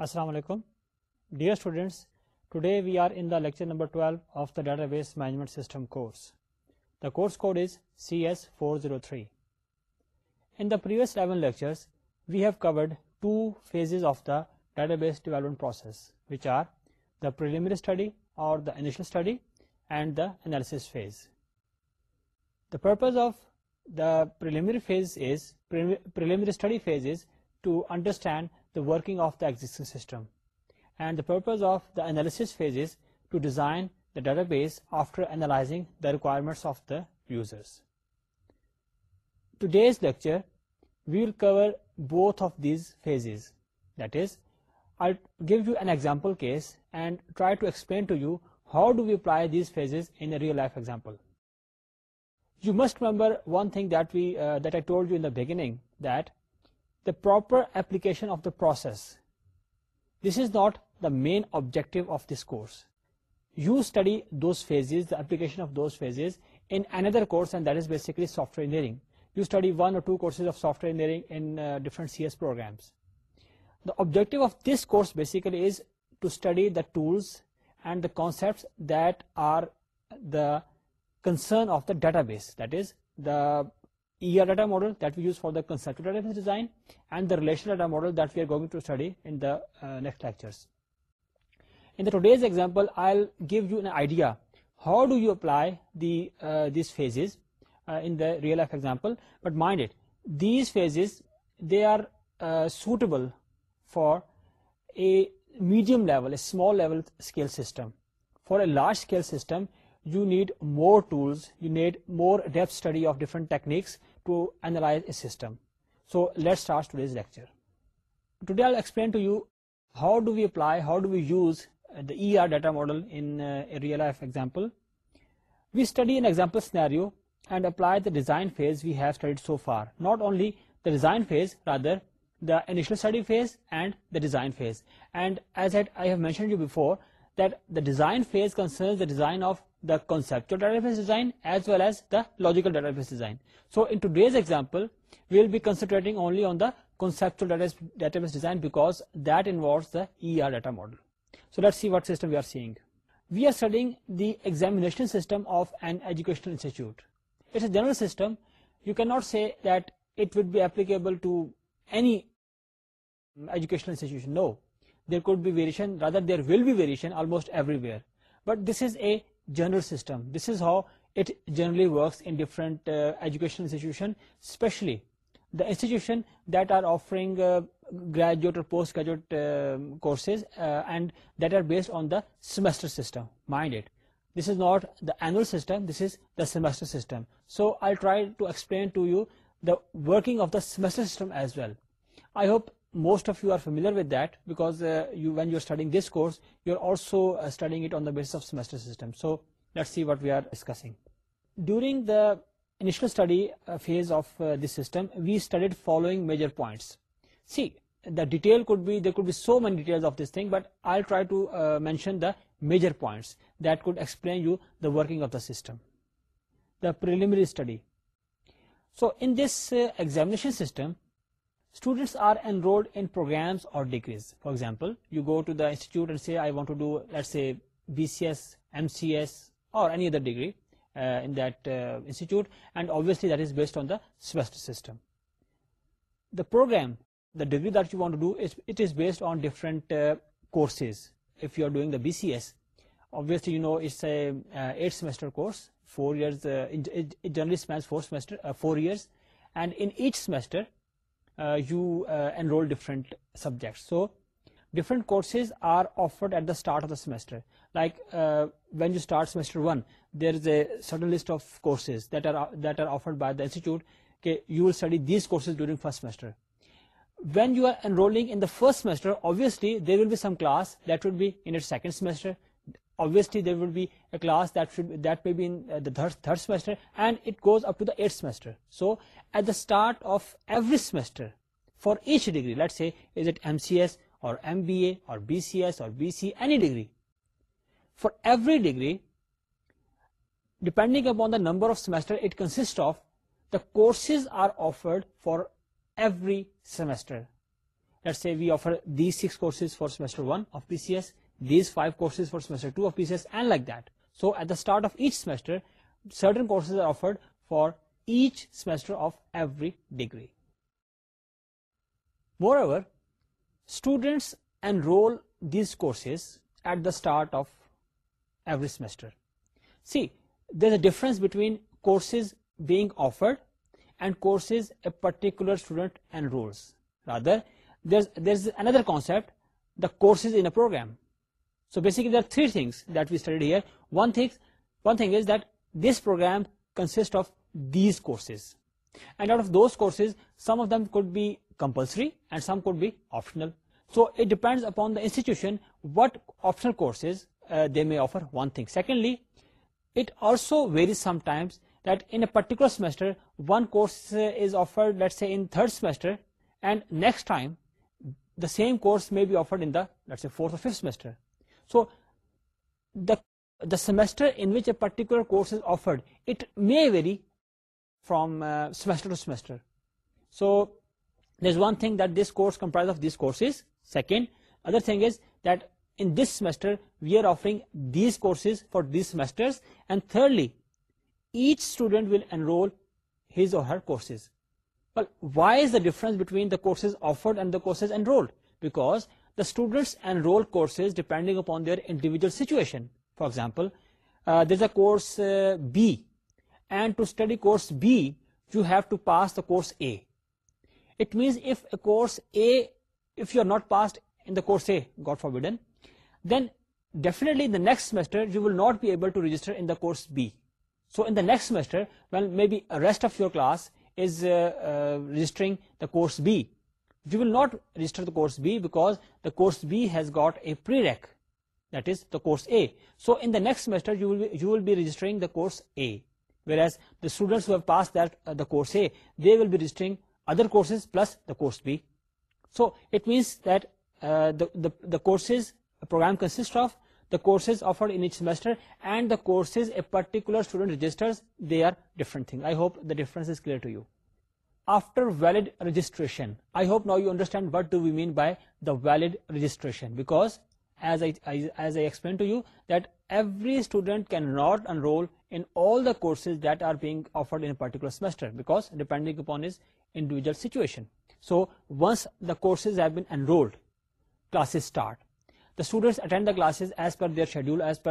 Assalamu alaikum. Dear students, today we are in the lecture number 12 of the Database Management System course. The course code is CS403. In the previous 11 lectures, we have covered two phases of the database development process, which are the preliminary study or the initial study and the analysis phase. The purpose of the preliminary study phase is to understand the working of the existing system. And the purpose of the analysis phase is to design the database after analyzing the requirements of the users. Today's lecture, we will cover both of these phases. That is, I'll give you an example case and try to explain to you how do we apply these phases in a real life example. You must remember one thing that uh, I told you in the beginning, that the proper application of the process. This is not the main objective of this course. You study those phases, the application of those phases in another course, and that is basically software engineering. You study one or two courses of software engineering in uh, different CS programs. The objective of this course basically is to study the tools and the concepts that are the concern of the database, that is the ER data model that we use for the conceptual database design, and the relational data model that we are going to study in the uh, next lectures. In the today's example, I'll give you an idea how do you apply the uh, these phases uh, in the real life example. But mind it, these phases, they are suitable for a medium level, a small level scale system. For a large scale system, you need more tools, you need more depth study of different techniques to analyze a system. So let's start today's lecture. Today I'll explain to you how do we use the ER data model in uh, a real life example. We study an example scenario and apply the design phase we have studied so far. Not only the design phase, rather the initial study phase and the design phase. And as I have mentioned you before, that the design phase concerns the design of the conceptual data face design as well as the logical database design so to these example we will be concentrating only on this database design we studying the system of an educational general system you can not see that would be there will be variation but this is a general system. This is how it generally works in different uh, education institutions, especially the institutions that are offering uh, graduate or postgraduate uh, courses and that are based on the semester system. Mind it, this is not the annual system, this is the semester system. So I'll try to explain to you the working of the semester system as well. I hope most of you are familiar this course you are also اٹھس of سمسٹرنگل phase of this system we studied following major point see the that bed be so many detail but I try to mention the major points that could explain you the working of the system the preliminary study so in this examination system students are enrolled in programmes اور degrees for example you go to study I want to ڈوٹس B C S M C S اور semester system degree دانٹ is based on different courses if you are doing the B C ایسویسلیٹر course general four years and each semester Uh, you uh, enroll different subjects. So different courses are offered at the start of the semester. Like uh, when you start semester 1, there is a certain list of courses that are offered by the institute. Okay, you will study these courses during first semester. When you are enrolling in the first semester, obviously there will be some class that will be in your second semester, obviously there will be a class that may be in uh, the third semester, and it goes up to the 8th semester. So at the start of every semester, for each degree, let's say is it MCS or MBA or BCS or BC, any degree, for every degree, depending upon the number of semester it consists of, the courses are offered for every semester. Let's say we offer these 6 courses for semester 1 of BCS, certain for each سیمسٹرٹس and role these کو difference between being offered and course a particular student and rulers there is another concept the courses so basically we studied this programme of these courses compulsory be optional so it depends upon the institution what optional they may offer one thing secondly it also varies sometimes that in particular semester one course a in third semester and next time the same course میں fourth اور So the semester in which a particular course is offered, it may vary from uh, semester to semester. So there's one thing that this course comprises of these courses. Second, other thing is that in this semester we are offering these courses for these semesters. And thirdly, each student will enroll his or her courses. Well, why is the difference between the courses offered and the courses enrolled? Because the students enrolls depending upon their individual situation for example there's a course B and to study course B you have to pass the course A means کو not pass in this A گا for ویڈن دینا next semester not be ایبلسٹر course B so in the next semester well may be rest of your class is registering the course B you will not register course B because B has got a ریک that is the course A so in دیکس سمیسٹرجسٹرنگ the course A varies students کو they will be registering other courses plus the course B so it means that programme consist of the courses آفرسٹر and درسز a پرٹیکولرجسٹرز they are different I hope difference clear to you after valid registration I hope now you understand what do we mean by the valid registration student can not اینرولز that are being offered in particular because upon us individual situation so once the courses اسٹارٹنٹ attend the classes as per their schedules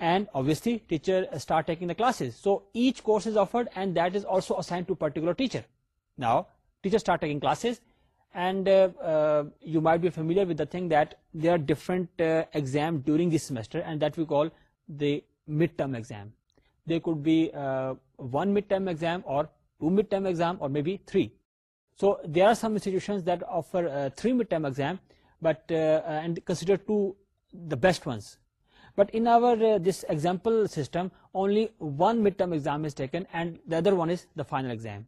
and obviously teacher uh, start taking the classes. So each course is offered and that is also assigned to a particular teacher. Now teachers start taking classes, and uh, uh, you might be familiar with the thing that there are different exams during this semester, and that we call the midterm exam. There could be one midterm exam or two midterm exam or maybe three. So there are some institutions that offer three midterm exam, but and consider two the best ones. But in our uh, this example system, only one midterm exam is taken and the other one is the final exam.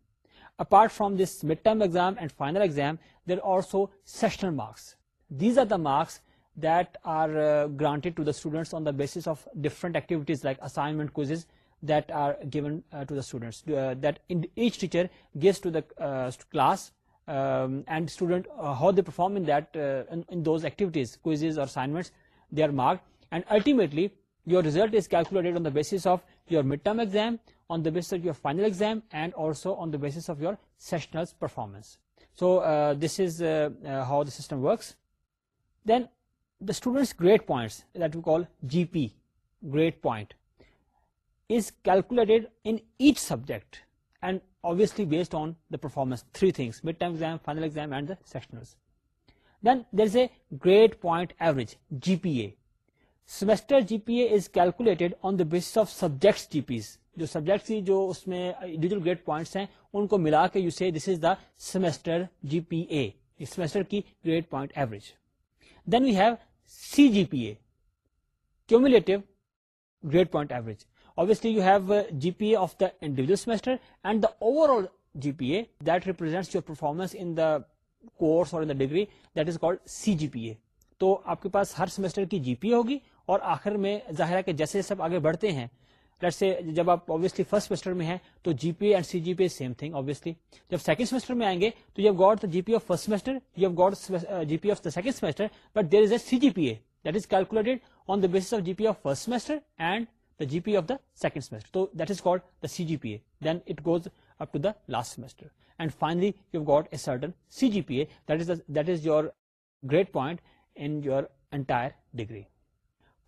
Apart from this midterm exam and final exam, there are also sessional marks. These are the marks that are uh, granted to the students on the basis of different activities like assignment, quizzes that are given uh, to the students, that each teacher gives to the class um, and student how they perform in those activities, quizzes or assignments, they are marked. And ultimately, your result is calculated on the basis of your midterm exam, on the basis of your final exam, and also on the basis of your sessionals performance. So uh, this is uh, uh, how the system works. Then the student's grade points, that we call GP, grade point, is calculated in each subject, and obviously based on the performance, three things: midterm exam, final exam, and the sessionals. Then there is a grade point average, GPA. Semester G P A is calculated on the base of subjects G Ps جو subjects ہی جو اس میں individual grade points ہیں ان کو ملا کے you see this is the semester G P A semester کی grade point average then we have C G P A cumulative grade point average obviously you have uh, gpa of the individual semester and the overall gpa that represents your performance in the course or in the degree that is called cgpa to aapke paas har semester ki gpa hogi اور آخر میں ظاہر ہے کہ جیسے جیسے آپ آگے بڑھتے ہیں سے جب آپ فرسٹ سیمسٹر میں ہیں تو G P and C G P same thing obviously جب سیکنڈ سیمسٹر میں آئیں گے تو you the G P P of of first semester you G the second semester but there is a C G P A that is calculated on the base of G P of first semester and the G P of the second semester تو that is called the C G P A then it goes up to the last semester and finally you a certain C G P A that is that is your grade point in your entire degree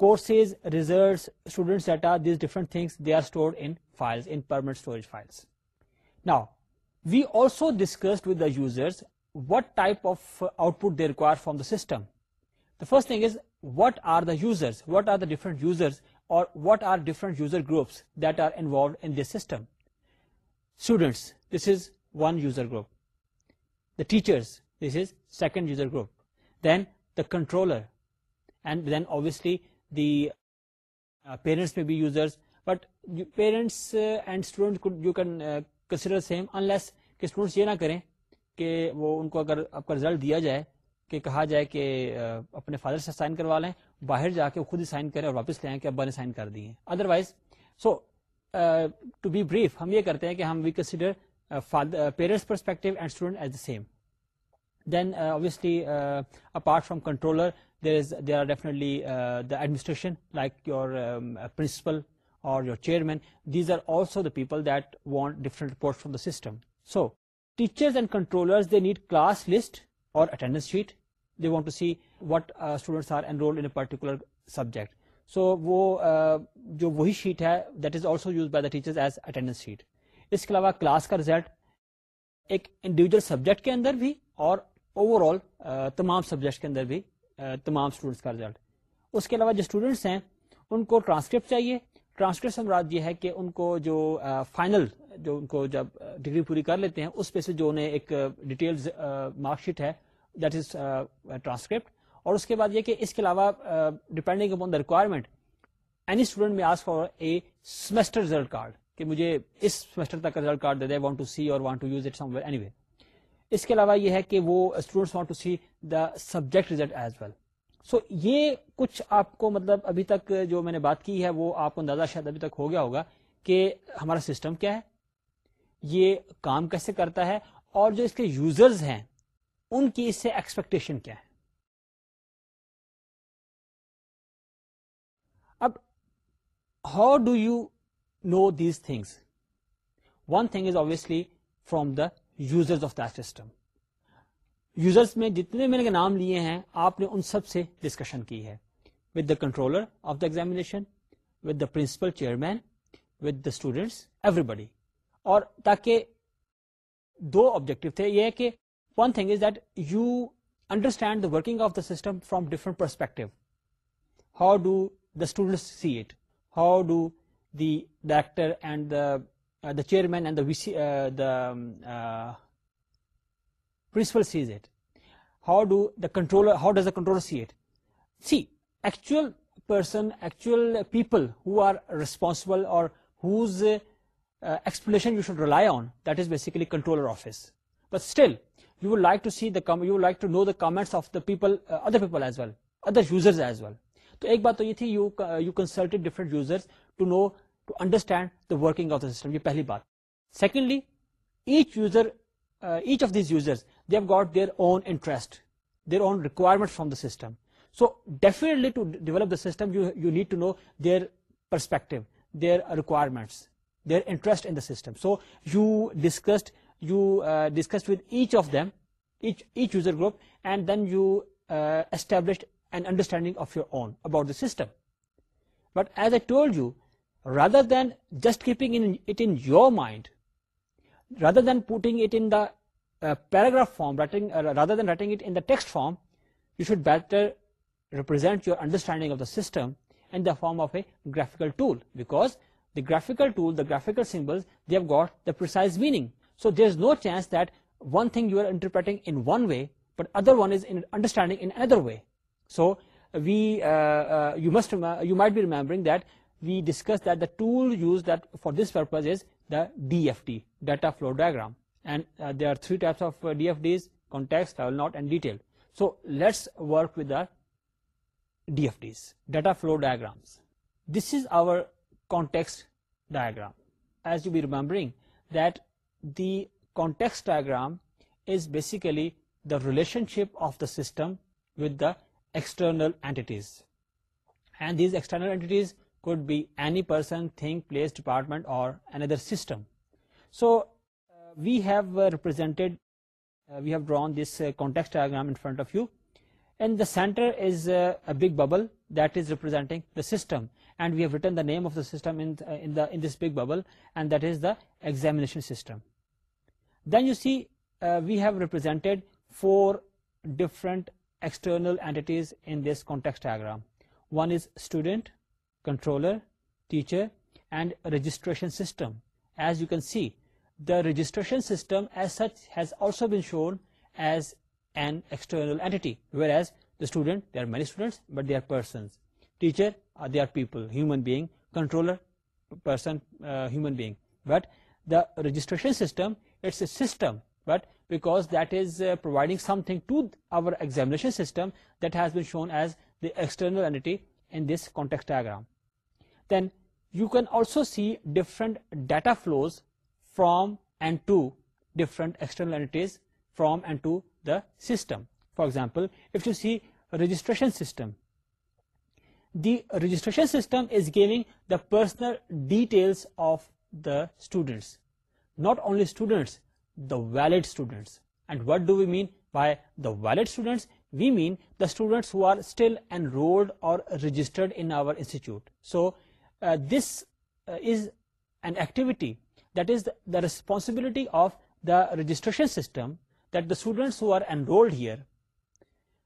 Courses, results, students' data, these different things, they are stored in files, in permanent storage files. Now, we also discussed with the users what type of output they require from the system. The first thing is, what are the users? What are the different users, or what are different user groups that are involved in this system? Students, this is one user group. The teachers, this is second user group. Then the controller, and then obviously the parents may be users but parents and student you can consider same unless کہ students یہ نہ کریں کہ وہ ان کو اگر آپ کا رزلٹ دیا جائے کہ کہا جائے کہ اپنے فادر سے سائن کروا لیں باہر جا کے خود ہی سائن کریں اور واپس لیں کہ ابا نے سائن کر دیے otherwise so to be brief ہم یہ کرتے ہیں کہ ہم we consider parents perspective and student as the same apart from controller administration like your principal اور یور چیئرمینٹر نیڈ کلاس لسٹ اور that is also used by the ٹیچرڈنس sheet اس کے علاوہ کلاس کا ریزلٹ ایک انڈیویجل سبجیکٹ کے اندر بھی اور اوور آل تمام سبجیکٹس کے اندر بھی تمام اسٹوڈنٹس کا ریزلٹ اس کے علاوہ جو اسٹوڈینٹس ہیں ان کو ٹرانسکرپٹ چاہیے ٹرانسکرپٹ سے یہ ہے کہ ان کو جو فائنل جو ان کو جب ڈگری پوری کر لیتے ہیں اس پہ سے جو انہیں ایک ڈیٹیل مارک شیٹ ہے دیٹ از ٹرانسکرپٹ اور اس کے بعد یہ کہ اس کے علاوہ depending upon the requirement any student میں آس for a semester result card کہ مجھے اس سمیسٹر تک ریزلٹ کارڈ دے دے وانٹ ٹو سی اور want to use it some any اس کے علاوہ یہ ہے کہ وہ students want to see the subject result as well so یہ کچھ آپ کو مطلب ابھی تک جو میں نے بات کی ہے وہ آپ کو اندازہ شاید ابھی تک ہو گیا ہوگا کہ ہمارا سسٹم کیا ہے یہ کام کیسے کرتا ہے اور جو اس کے یوزرز ہیں ان کی اس سے ایکسپیکٹیشن کیا ہے اب how do you know these things one thing is obviously from the users of system users میں جتنے میں نے نام لیے ہیں آپ نے ان سب سے ڈسکشن کی ہے with with with the the the the controller of examination principal chairman students every بڈی اور تاکہ دو آبجیکٹو تھے یہ کہ one thing is that you understand the working of the system from different perspective how do the students see it how do the director and the chairman and the C the principal sees it how do the controller how does the controller see it C actual person people who are responsible اور whose explanation you should rely on that is basically controller office but still you would like to see do like to know the comments of the people other people as well other users as well تو ایک بات تو یہ تھی you you consult different user to know to understand the working of the system. Ye pehli baat. Secondly, uh, each of these users, they have got their own interest, their own requirements from the system. So definitely to develop the system, you need to know their perspective, their requirements, their interest in the system. So you discussed uh, with each of them, each user group, and then you uh, established an understanding of your own about the system. But as I told you, rather than just keeping it in your mind, rather than putting it in the uh, paragraph form, uh, rather than writing it in the text form, you should better represent your understanding of the system in the form of a graphical tool, because the graphical tool, the graphical symbols, they have got the precise meaning. So there is no chance that one thing you are interpreting in one way, but other one is in understanding in another way. So uh, you might be remembering that we discussed that the tool used for this purpose is the DFD, data flow diagram, and uh, there are three types of uh, DFDs: context, travel knot, and detailed. So let's work with the DFDs, data flow diagrams. This is our context diagram. As you'll be remembering that the context diagram is basically the relationship of the system with the external entities, and these external entities could be any person, thing, place, department, or another system. So uh, we have uh, represented, uh, we have drawn this context diagram in front of you. In the center is a big bubble that is representing the system, and we have written the name of the system in this big bubble, and that is the examination system. Then you see we have represented 4 different external entities in this context diagram. One is student, controller, teacher, and a registration system. As you can see, the registration system as such has also been shown as an external entity, whereas the student, there are many students, but they are persons. Teacher, uh, they are people, human being. Controller, person, uh, human being. But the registration system, it's a system, but because that is uh, providing something to our examination system, that has been shown as the external entity in this context diagram. Then you can also see different data flows from and to different external entities, from and to the system. For example, if you see a registration system, the registration system is giving the personal details of the students, not only students, the valid students. And what do we mean by the valid students? We mean the students who are still enrolled or registered in our institute. So uh, this uh, is an activity that is the responsibility of the registration system, that the students who are enrolled here,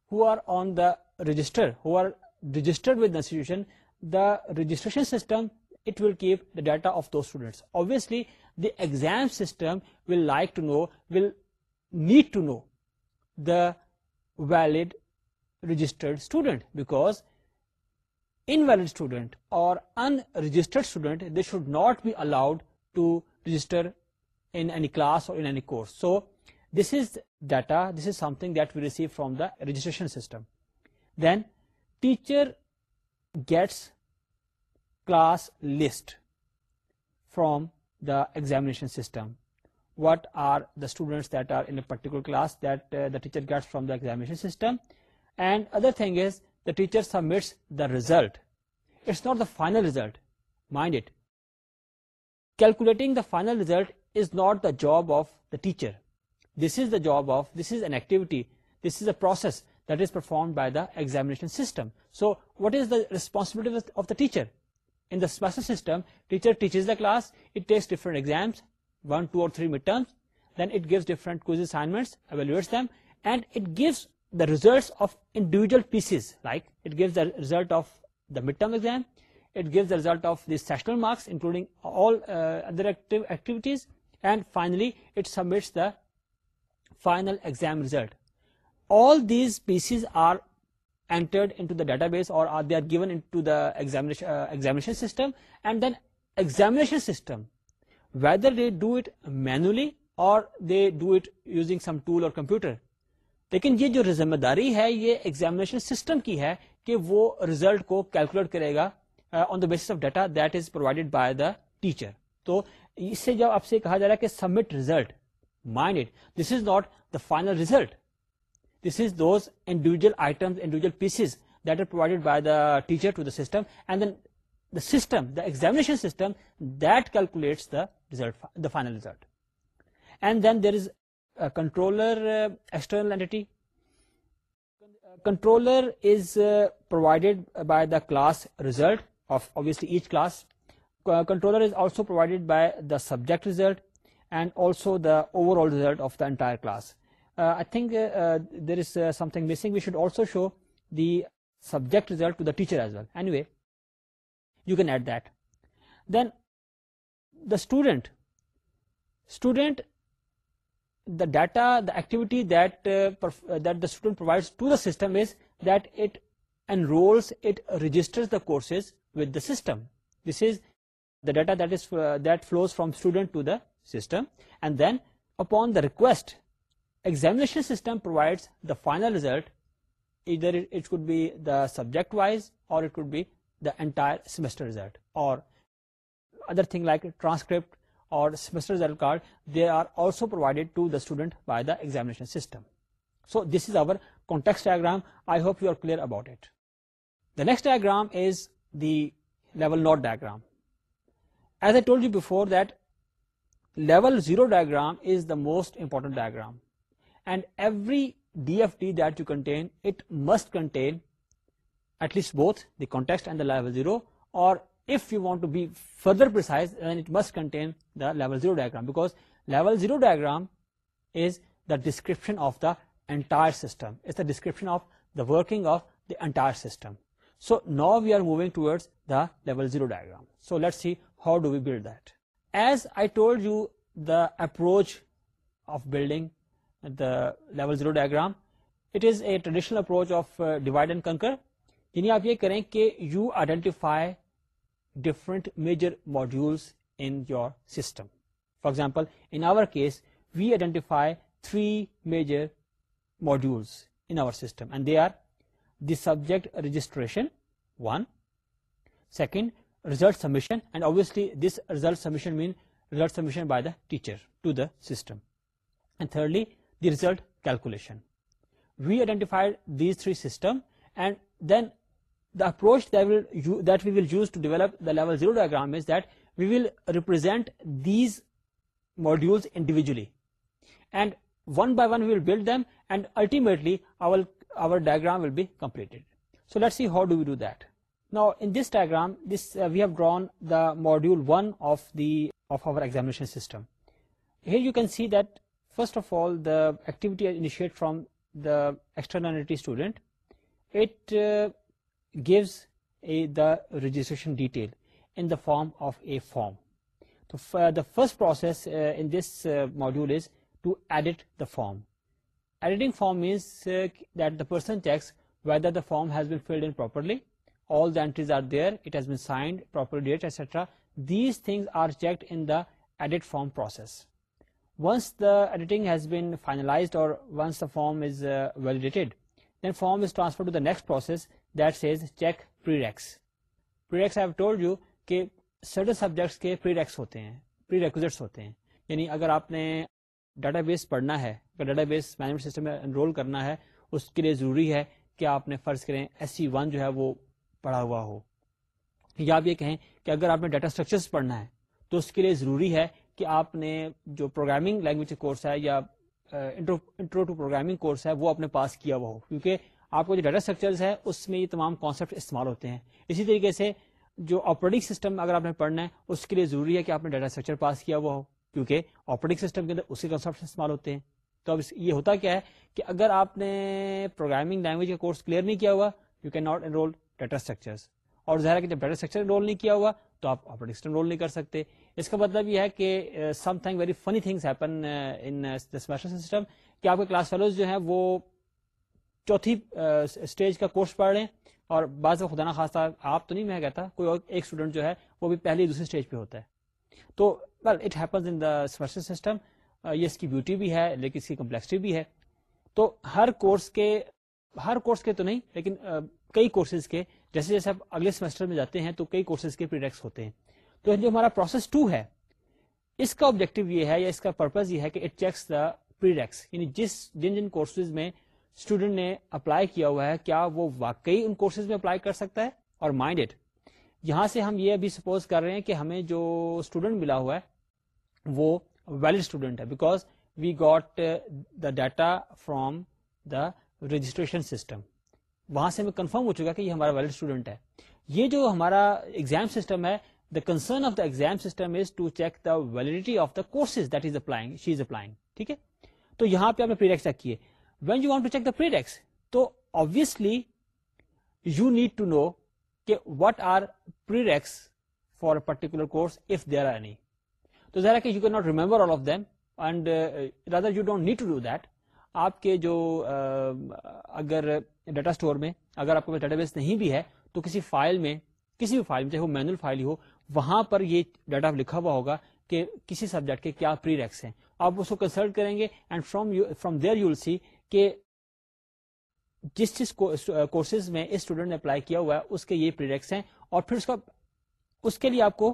who are on the register, who are registered with the institution, the registration system, it will keep the data of those students. Obviously, the exam system will like to know, will need to know the valid registered student, because invalid student or unregistered student, they should not be allowed to register in any class or in any course. So this is data, this is something that we receive from the registration system. Then teacher gets class list from the examination system. What are the students that are in a particular class that uh, the teacher gets from the examination system? And other thing is the teacher submits the result. It's not the final result, mind it. Calculating the final result is not the job of the teacher. This is an activity, this is a process that is performed by the examination system. So what is the responsibility of the teacher? In the semester system, teacher teaches the class, it takes different exams, 1, 2 or 3 midterms, then it gives different quiz assignments, evaluates them, and it gives the results of individual pieces, like it gives the result of the midterm exam, it gives the result of the sessional marks including all uh, other activities, and finally it submits the final exam result. All these pieces are entered into the database, or they are given into the uh, examination system, and then examination system, whether they do it manually or they do it using some tool or computer, لیکن یہ جو ذمہ داری ہے یہ examination system کی ہے کہ وہ ریزلٹ کو کیلکولیٹ کرے گا on the base of data that is provided by the teacher تو اس سے جب آپ سے کہا جا رہا ہے کہ submit result mind it this is not the final result this is those individual item individual pieces that are provided by the teacher to the system and then the system the examination system that calculates the result the final result and then there is controller uh, external entity. Controller is uh, provided by the class result of obviously each class. Controller is also provided by the subject result and also the overall result of the entire class. Uh, I think there is something missing. We should also show the subject result to the teacher as well. Anyway, you can add that. Then the student the data, the activity uh, uh, that the student provides to the system is that it enrolls, it registers the courses with the system. This is the data that is uh, that flows from student to the system, and then upon the request, examination system provides the final result. Either it could be the subject wise, or it could be the entire semester result, or other thing like transcript or semester result card, they are also provided to the student by the examination system. So this is our context diagram. I hope you are clear about it. The next diagram is the level node diagram. As I told you before, that level 0 diagram is the most important diagram, and every DFT that you contain, it must contain at least both the context and the level 0, or فردرز must contain a level zero diags level gram see how do we build that as I told you the approach of building the level zero diag is a traditional approach of divide and conquer یعنی آپ یہ کریں کہ you identify different major modules in your system. For example, in our case, we identify three major modules in our system, and they are the subject registration, one, second, result submission, and obviously this result submission means result submission by the teacher to the system, and thirdly, the result calculation. We identified these three systems, and then the approach that we will use to develop the level 0 diagram is that we will represent these modules individually, and one by one we will build them, and ultimately our diagram will be completed. So let's see how do we do that. Now in this diagram, uh, we have drawn the module 1 of our examination system. Here you can see that first of all the activity initiates from the externality student. It uh, gives the registration detail in the form of a form. So uh, the first process uh, in this uh, module is to edit the form. Editing form means that the person checks whether the form has been filled in properly, all the entries are there, it has been signed, proper date, etc. These things are checked in the edit form process. Once the editing has been finalized or once the form is validated, then form is transferred to the next process certain subjects کے prereqs ہوتے ہیں یعنی اگر آپ نے data base پڑھنا ہے اگر ڈیٹا بیس مینجمنٹ سسٹم میں انرول کرنا ہے اس کے لیے ضروری ہے کہ آپ نے فرض کریں ایس سی ون جو ہے وہ پڑھا ہوا ہو یا آپ یہ کہیں کہ اگر آپ نے ڈیٹا اسٹرکچرس پڑھنا ہے تو اس کے لیے ضروری ہے کہ آپ نے جو پروگرامنگ لینگویج کورس ہے یا انٹرو ٹو پروگرامنگ کورس ہے وہ آپ نے پاس کیا ہوا ہو کیونکہ آپ کو جو ڈیٹا اسٹرکچرز ہے اس میں یہ تمام کانسیپٹ استعمال ہوتے ہیں اسی طریقے سے جو آپریٹنگ سسٹم اگر آپ نے پڑھنا ہے اس کے لیے ضروری ہے کہ آپ نے ڈیٹا اسٹرکچر پاس کیا ہوا ہو کیونکہ آپریٹنگ سسٹم کے اندر اسی کانسیپٹ استعمال ہوتے ہیں تو اب یہ ہوتا کیا ہے کہ اگر آپ نے پروگرامنگ لینگویج کا کورس کلیئر نہیں کیا ہوا you can not انرول data structures اور ظاہر ہے کہ جب ڈیٹا اسٹرکچر انرول نہیں کیا ہوا تو آپ آپریٹنگ سسٹم رول نہیں کر سکتے اس کا مطلب یہ ہے کہ something very funny things happen system کہ آپ کے کلاس فیلوز جو ہیں وہ چوتھی اسٹیج کا کورس پڑھ لیں اور بعض خدا نا خاص طور آپ تو نہیں میں کہتا کوئی اور ایک اسٹوڈنٹ جو ہے وہ بھی پہلے دوسری اسٹیج پہ ہوتا ہے تو well it in the system یہ اس کی بیوٹی بھی ہے لیکن اس کی کمپلیکسٹی بھی ہے تو ہر کورس کے ہر کورس کے تو نہیں لیکن کئی کورسز کے جیسے جیسے آپ اگلے سیمسٹر میں جاتے ہیں تو کئی کورسز کے ہوتے ہیں تو جو ہمارا پروسیس ٹو ہے اس کا آبجیکٹو یہ ہے یا اس کا پرپز یہ ہے کہ اٹ چیکس دا یعنی جس جن جن کورسز میں اسٹوڈنٹ نے اپلائی کیا ہوا ہے کیا وہ واقعی ان کورسز میں اپلائی کر سکتا ہے اور مائنڈ اٹ یہاں سے ہم یہ ابھی سپوز کر رہے ہیں کہ ہمیں جو اسٹوڈنٹ ملا ہوا ہے وہ ویلڈ اسٹوڈنٹ ہے because we got the data from the registration system وہاں سے ہمیں کنفرم ہو چکا کہ یہ ہمارا ویلڈ اسٹوڈنٹ ہے یہ جو ہمارا ایگزام سسٹم ہے the concern of the exam system is to check the validity of the courses that is applying she is applying ٹھیک ہے تو یہاں پہ آپ نے چیک کیے when you want to check the prereqs تو obviously you need to know کہ what are prereqs for a particular course if there are any تو ذرا کہ you can not remember all of them and rather you don't need to do that آپ کے جو uh, اگر data store میں اگر آپ کو ڈیٹا بیس نہیں بھی ہے تو کسی فائل میں کسی بھی فائل میں چاہے وہ مینوئل فائل ہی ہو وہاں پر یہ ڈیٹا لکھا ہوا ہوگا کہ کسی سبجیکٹ کے کیا پری ریکس ہیں آپ اس کو کنسلٹ کریں گے and from from there you will see کہ جس جس کورسز میں اس اسٹوڈنٹ نے اپلائی کیا ہوا ہے اس کے یہ ہیں اور پھر اس اس کا کے لیے آپ کو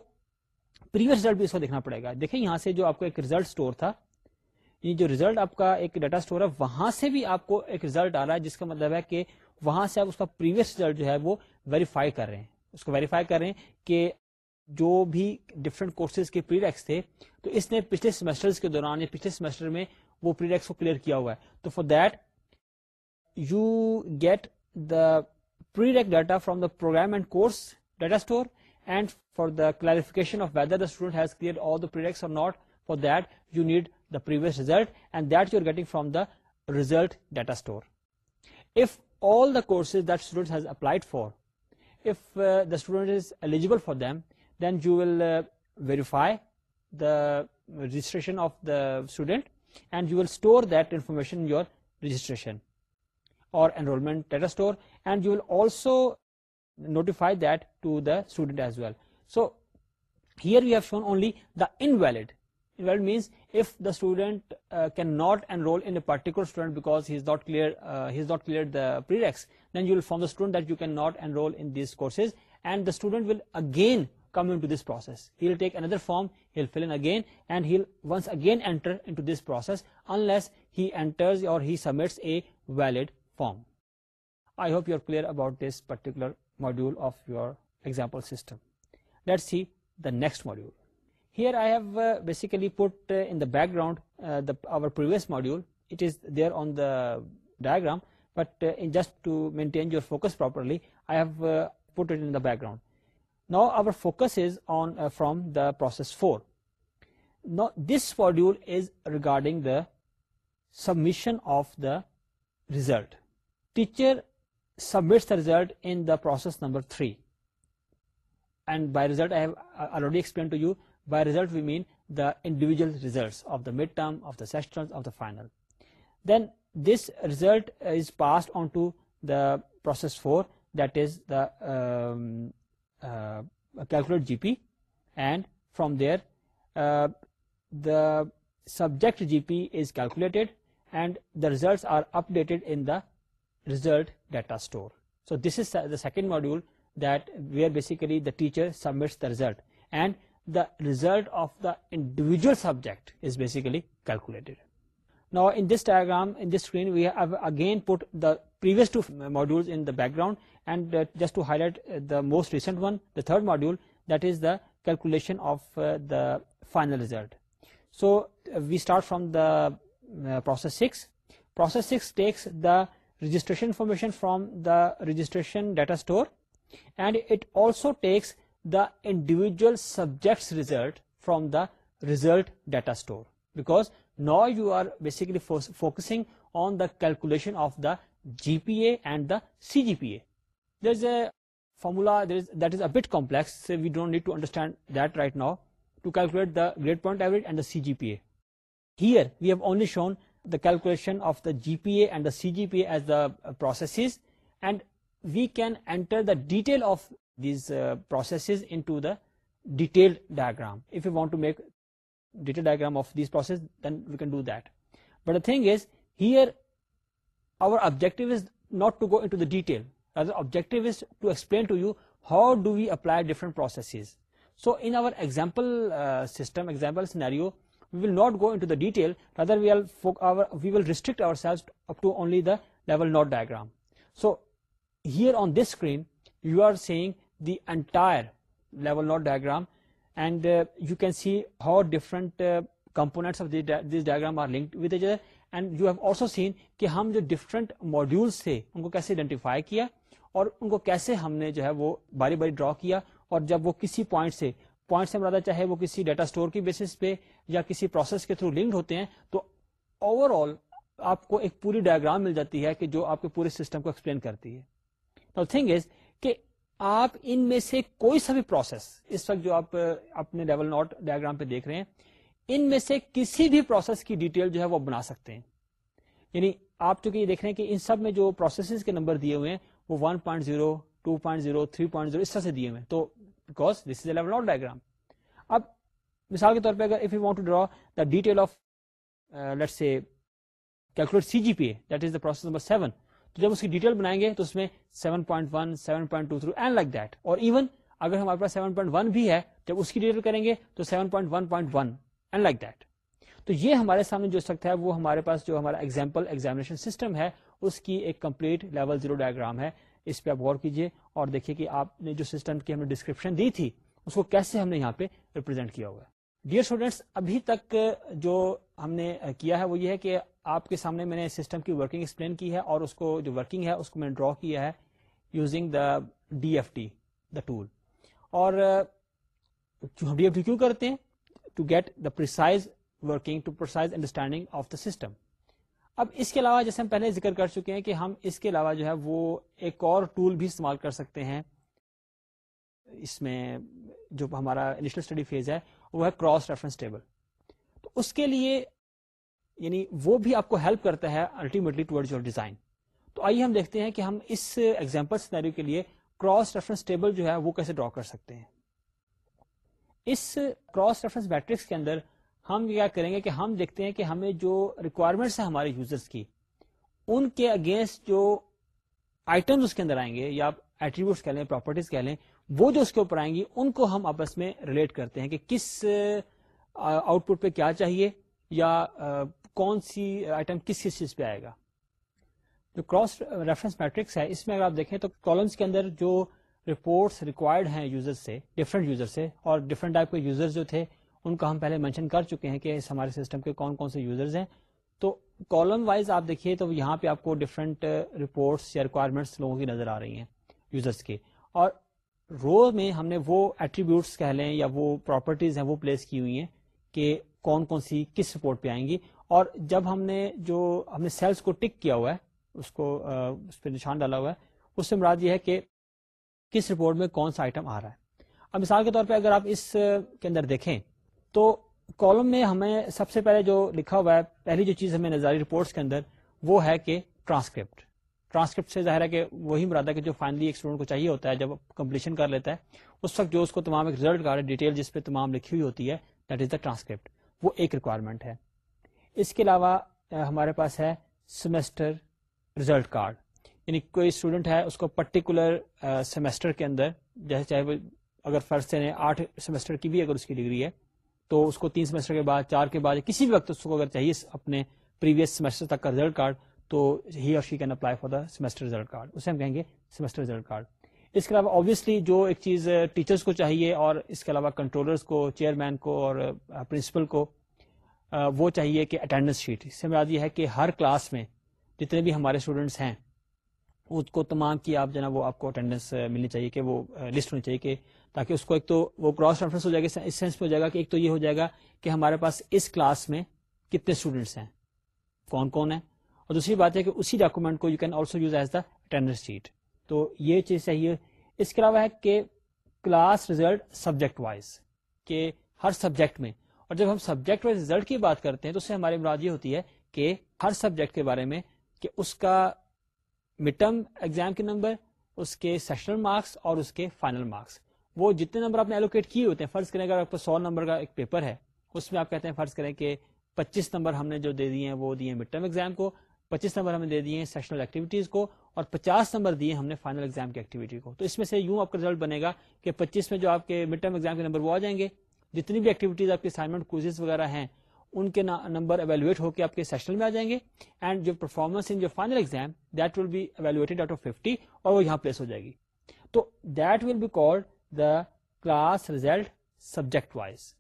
پریویس ریزلٹ بھی اس کو دیکھنا پڑے گا دیکھیں یہاں سے جو آپ کو ایک ریزلٹ سٹور تھا جو ریزلٹ آپ کا ایک ڈیٹا اسٹور ہے وہاں سے بھی آپ کو ایک ریزلٹ آ رہا ہے جس کا مطلب ہے کہ وہاں سے آپ اس کا پریویس ریزلٹ جو ہے وہ ویریفائی کر رہے ہیں اس کو ویریفائی کر رہے ہیں کہ جو بھی ڈفرینٹ کورسز کے پریڈیکس تھے تو اس نے پچھلے سیمسٹر کے دوران یا پچھلے سیمسٹر میں وہ پریڈیکس کو کلیئر کیا ہوا ہے تو for data from the program and course data store and for the clarification that you need the previous result and that you are getting from the result data store if all the courses that courses this applied for if the student is eligible for them then you will verify the registration of the student and you will store the information you air registration اور invalid valid means if the student can not an role in particular because not not clear the reqs then you will form the student that you can not an role انس کو student will again come into this process. He'll take another form, he'll fill in again, and he'll once again enter into this process unless he enters or he submits a valid form. I hope you're clear about this particular module of your example system. Let's see the next module. Here I have uh, basically put uh, in the background uh, our previous module. It is there on the diagram, but just to maintain your focus properly, I have put it in the background. Now our focus is on uh, from the process 4. Now this module is regarding the submission of the result. Teacher submits the result in the process number 3. And by result I have uh, already explained to you, by result we mean the individual results of the midterm, of the sectionals, of the final. Then this result is passed on to the process 4, that is the um, uh, calculate GP, and from there uh, the subject GP is calculated and the results are updated in the result data store. So this is the second module that where basically the teacher submits the result and the result of the individual subject is basically calculated. Now in this diagram, in this screen, we have again put the previous two modules in the background, and uh, just to highlight uh, the most recent one, the third module, that is the calculation of uh, the final result. So we start from the process 6. Process 6 takes the registration information from the registration data store, and it also takes the individual subject's result from the result data store, because now you are basically focusing on the calculation of the GPA and the CGPA. There's a formula that is a bit complex, so we don't need to understand that right now, to calculate the grade point average and the CGPA. Here we have only shown the calculation of the GPA and the CGPA as the uh, processes, and we can enter the detail of these uh, processes into the detailed diagram. If you want to make detailed diagram of these processes, then we can do that. But the thing is, here over objective not to go in ٹوٹلین to you how do we happens so example not go ٹوٹلکٹ over sales up to only the Lal naught diagram so here on this screen you are seeing the entire level naught diag and you can see how different کمپوننٹرام linked with and you have also seen کہ ہم جو different modules تھے ان کو کیسے identify کیا اور ان کو کیسے ہم نے جو ہے وہ باری باری ڈرا کیا اور جب وہ کسی پوائنٹ سے پوائنٹ سے مرادہ چاہے وہ کسی ڈیٹا اسٹور کی بیسس پہ یا کسی پروسیس کے تھرو لنکڈ ہوتے ہیں تو اوور آل آپ کو ایک پوری ڈائگرام مل جاتی ہے کہ جو آپ کے پورے سسٹم کو ایکسپلین کرتی ہے تھنگ از کہ آپ ان میں سے کوئی سا بھی پروسیس اس وقت جو آپ اپنے لیول ناٹ ڈائگرام پہ دیکھ رہے ہیں ان میں سے کسی بھی پروسیس کی ڈیٹیل جو ہے وہ بنا سکتے ہیں یعنی آپ چونکہ یہ دیکھ رہے ہیں کہ ان سب میں جو پروسیسز کے نمبر دیے ہوئے ہیں وہ 1.0 2.0 3.0 اس طرح سے دیے ہوئے ہیں تو because this is a level note diagram اب مثال کے طور پہ اگر if you want to draw the detail of let say calculate C G P that is the process number 7 تو جب اس کی ڈیٹیل بنائیں گے تو اس میں 7.1 7.2 one seven point two and like that اور ایون اگر ہمارے پاس 7.1 بھی ہے جب اس کی ڈیٹیل کریں گے تو 7.1.1 اینڈ لائک دیٹ تو یہ ہمارے سامنے جو سکتا ہے وہ ہمارے پاس جو ہمارا ایگزامپل ایگزامیشن سسٹم ہے اس کی ایک کمپلیٹ لیول زیرو ڈائگرام ہے اس پہ آپ غور کیجئے اور دیکھیے کہ آپ نے جو سسٹم کی ہم نے ڈسکرپشن دی تھی اس کو کیسے ہم نے یہاں پہ ریپرزینٹ کیا ہوا ہے ڈیئر اسٹوڈینٹس ابھی تک جو ہم نے کیا ہے وہ یہ ہے کہ آپ کے سامنے میں نے سسٹم کی ورکنگ ایکسپلین کی ہے اور اس کو جو ورکنگ ہے اس کو میں نے ڈرا کیا ہے using the D F T the tool اور ڈی ایف ٹی کیوں کرتے ہیں to get the precise working to precise understanding of the system اب اس کے علاوہ جیسے ہم پہلے ذکر کر چکے ہیں کہ ہم اس کے علاوہ جو ہے وہ ایک اور ٹول بھی استعمال کر سکتے ہیں اس میں جو ہمارا انیشل اسٹڈی فیز ہے وہ ہے کراس ریفرنس ٹیبل تو اس کے لیے یعنی وہ بھی آپ کو ہیلپ کرتا ہے الٹیمیٹلی یور ڈیزائن تو آئیے ہم دیکھتے ہیں کہ ہم اس ایگزامپل سینیرو کے لیے کراس ریفرنس ٹیبل جو ہے وہ کیسے ڈرا کر سکتے ہیں اس کراس ریفرنس میٹرکس کے اندر ہم کیا کریں گے کہ ہم دیکھتے ہیں کہ ہمیں جو ریکوائرمنٹس ہیں ہمارے یوزرس کی ان کے اگینسٹ جو آئٹم یا ایٹریبیوٹس کہہ لیں پراپرٹیز کہہ لیں وہ جو اس کے اوپر آئیں گی ان کو ہم آپس میں ریلیٹ کرتے ہیں کہ کس آؤٹ پٹ پہ کیا چاہیے یا کون سی آئٹم کس کس چیز پہ آئے گا جو کراس ریفرنس میٹرکس ہے اس میں اگر آپ دیکھیں تو کالمس کے اندر جو رپورٹس ریکوائرڈ ہیں یوزر سے ڈفرینٹ یوزر سے اور ڈفرنٹ ٹائپ کے یوزر جو تھے ان کا ہم پہلے مینشن کر چکے ہیں کہ اس ہمارے سسٹم کے کون کون سے یوزرز ہیں تو کالم وائز آپ دیکھیے تو یہاں پہ آپ کو ڈفرنٹ رپورٹس uh, یا ریکوائرمنٹس لوگوں کی نظر آ رہی ہیں یوزرس کے اور رو میں ہم نے وہ ایٹریبیوٹس کہہ لیں یا وہ پراپرٹیز ہیں وہ پلیس کی ہوئی ہیں کہ کون کون سی کس رپورٹ پہ آئیں گی اور جب ہم نے جو ہم نے سیلس کو ٹک کیا ہوا ہے اس کو uh, اس پہ نشان ڈالا ہوا ہے اس سے مراد یہ ہے کہ کس رپورٹ میں کون سا آئٹم آ رہا ہے اب مثال کے طور پہ اگر آپ اس کے اندر دیکھیں تو کالم میں ہمیں سب سے پہلے جو لکھا ہوا ہے پہلی جو چیز ہمیں نظاری رپورٹس کے اندر وہ ہے کہ ٹرانسکرپٹ ٹرانسکرپٹ سے ظاہر ہے کہ وہی مراد ہے کہ جو فائنلی ایک اسٹوڈنٹ کو چاہیے ہوتا ہے جب کمپلیشن کر لیتا ہے اس وقت جو اس کو تمام ایک ریزلٹ کارڈ ڈیٹیل جس پہ تمام لکھی ہوئی ہوتی ہے دیٹ از دا ٹرانسکرپٹ وہ ایک ریکوائرمنٹ ہے اس کے علاوہ ہمارے پاس ہے سیمسٹر رزلٹ کارڈ یعنی کوئی اسٹوڈنٹ ہے اس کو پرٹیکولر سیمسٹر کے اندر جیسے چاہے وہ اگر فرسٹ سیمسٹر کی بھی اگر اس کی ڈگری ہے تو اس کو تین سیمسٹر کے بعد چار کے بعد کسی بھی وقت اس کو اگر چاہیے اپنے پریویس تک کا ریزلٹ کارڈ تو ہی اور she can apply for the semester result card اسے ہم کہیں گے سیمسٹر ریزلٹ کارڈ اس کے علاوہ آبویسلی جو ایک چیز ٹیچرس کو چاہیے اور اس کے علاوہ کنٹرولرس کو چیئرمین کو اور پرنسپل کو وہ چاہیے کہ اٹینڈنس شیٹ اس سے مراد یہ ہے کہ ہر کلاس میں جتنے بھی ہمارے اسٹوڈنٹس ہیں اس کو تمام کی آپ جو ہے وہ آپ کو اٹینڈنس ملنی چاہیے کہ وہ لسٹ ہونی چاہیے کہ تاکہ اس کو ایک تو وہ کراس ریفرنس ہو جائے گا اس سینس میں ہو جائے گا کہ ایک تو یہ ہو جائے گا کہ ہمارے پاس اس کلاس میں کتنے اسٹوڈینٹس ہیں کون کون ہیں اور دوسری بات ہے کہ اسی ڈاکومنٹ کو you can also use as the attendance sheet تو یہ چیز چاہیے اس کے علاوہ ہے کہ کلاس ریزلٹ سبجیکٹ وائز کہ ہر سبجیکٹ میں اور جب ہم سبجیکٹ وائز ریزلٹ کی بات کرتے ہیں تو اس سے ہماری مراد یہ ہوتی ہے کہ ہر سبجیکٹ کے بارے میں کہ اس کا مڈ ٹرم ایگزام کے نمبر اس کے سیشنل مارکس اور اس کے فائنل مارکس وہ جتنے نمبر آپ نے ایلوکیٹ کیے ہوتے ہیں فرض کریں اگر آپ کو سو نمبر کا ایک پیپر ہے اس میں آپ کہتے ہیں فرض کریں کہ پچیس نمبر ہم نے جو دے دیے ہیں وہ دیے مڈ ٹرم ایگزام کو پچیس نمبر ہم نے دے دیے ہیں سیشنل ایکٹیویٹیز کو اور پچاس نمبر دیے ہم نے فائنل ایگزام کی ایکٹیویٹی کو تو اس میں سے یوں آپ کا رزلٹ بنے گا کہ پچیس میں جو آپ کے مڈ ٹرم ایگزام کے نمبر وہ آ جائیں گے جتنی بھی ایکٹیویٹیز آپ کے اسائنمنٹ کوزز وغیرہ ہیں ان کے نمبر اویلویٹ ہو کے آپ کے سیشن میں آ جائیں گے اینڈ جو پرفارمنس ان جو final exam that will be evaluated out of اور وہ یہاں پلیس ہو جائے گی تو that will be call the class result subject wise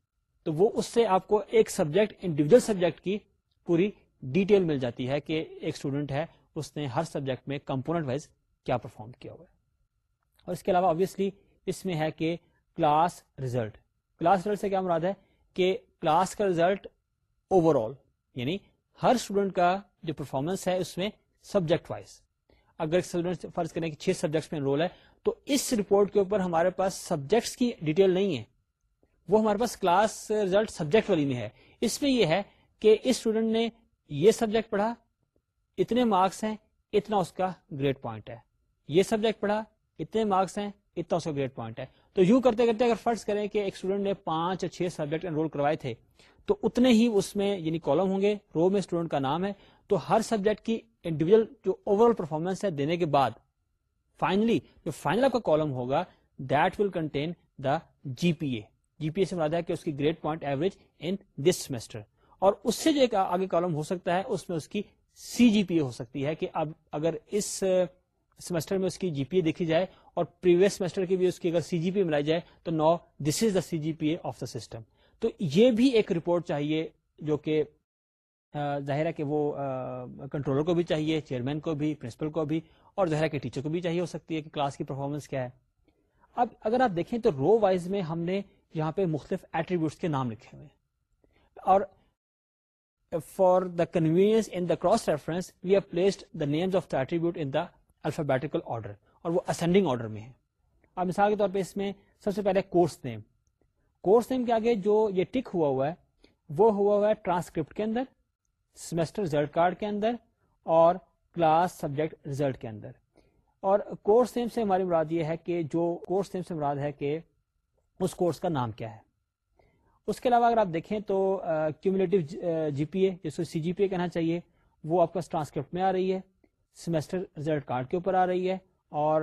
تو وہ اس سے آپ کو ایک سبجیکٹ انڈیویجل سبجیکٹ کی پوری ڈیٹیل مل جاتی ہے کہ ایک اسٹوڈنٹ ہے اس نے ہر سبجیکٹ میں کمپوننٹ وائز کیا پرفارم کیا ہوا ہے اور اس کے علاوہ آبیسلی اس میں ہے کہ کلاس ریزلٹ کلاس ریزلٹ سے کیا مراد ہے کہ کلاس کا ریزلٹ اوور یعنی ہر اسٹوڈنٹ کا جو پرفارمنس ہے اس میں سبجیکٹ وائز اگر اسٹوڈنٹ فرض کریں کہ چھ سبجیکٹس میں رول ہے تو اس رپورٹ کے اوپر ہمارے پاس سبجیکٹس کی ڈیٹیل نہیں ہے وہ ہمارے پاس کلاس ریزلٹ سبجیکٹ والی میں ہے اس میں یہ ہے کہ اس اسٹوڈنٹ نے یہ سبجیکٹ پڑھا اتنے مارکس ہیں اتنا اس کا گریڈ پوائنٹ ہے یہ سبجیکٹ پڑھا اتنے مارکس ہیں اتنا اس کا گریڈ پوائنٹ ہے تو یوں کرتے کرتے اگر فرض کریں کہ ایک اسٹوڈنٹ نے پانچ یا چھ سبجیکٹ انرول کروائے تھے تو اتنے ہی اس میں یعنی کالم ہوں گے رو میں اسٹوڈنٹ کا نام ہے تو ہر سبجیکٹ کی انڈیویجل جو اوور آل پرفارمنس ہے دینے کے بعد فائنلی جو فائنل کا کالم ہوگا that will contain the G P A G P A سے ہے کہ اس کی grade point average in this semester اور اس سے جو ایک آگے کالم ہو سکتا ہے اس میں اس کی سی جی پی اے ہو سکتی ہے کہ اب اگر اس سیمسٹر میں اس کی جی پی اے دیکھی جائے اور پریویس سیمسٹر کی بھی اس کی اگر سی جی پی ملائی جائے تو now this is the C G P A of the system تو یہ بھی ایک رپورٹ چاہیے جو کہ ظاہر ہے کہ وہ کنٹرولر کو بھی چاہیے چیئرمین کو بھی پرنسپل کو بھی اور ظاہر ہے کہ ٹیچر کو بھی چاہیے ہو سکتی ہے کہ کلاس کی پرفارمنس کیا ہے اب اگر آپ دیکھیں تو رو وائز میں ہم نے یہاں پہ مختلف ایٹریبیوٹس کے نام لکھے ہوئے اور for the convenience in the cross reference we have placed the names of the attribute in the alphabetical order اور وہ اسینڈنگ آرڈر میں ہے اب مثال کے طور پہ اس میں سب سے پہلے کورس نیم کورس نیم کے آگے جو یہ ٹک ہوا ہوا ہے وہ ہوا ہوا ہے ٹرانسکرپٹ کے اندر سیمسٹر ریزلٹ کارڈ کے اندر اور کلاس سبجیکٹ ریزلٹ کے اندر اور کورس نیم سے ہماری مراد یہ ہے کہ جو کورس نیم سے مراد ہے کہ اس کورس کا نام کیا ہے اس کے علاوہ اگر آپ دیکھیں تو کیومولیٹو جی،, جی پی اے جس کو سی جی پی اے کہنا چاہیے وہ آپ کا ٹرانسکرپٹ میں آ رہی ہے سیمسٹر کارڈ کے اوپر آ رہی ہے اور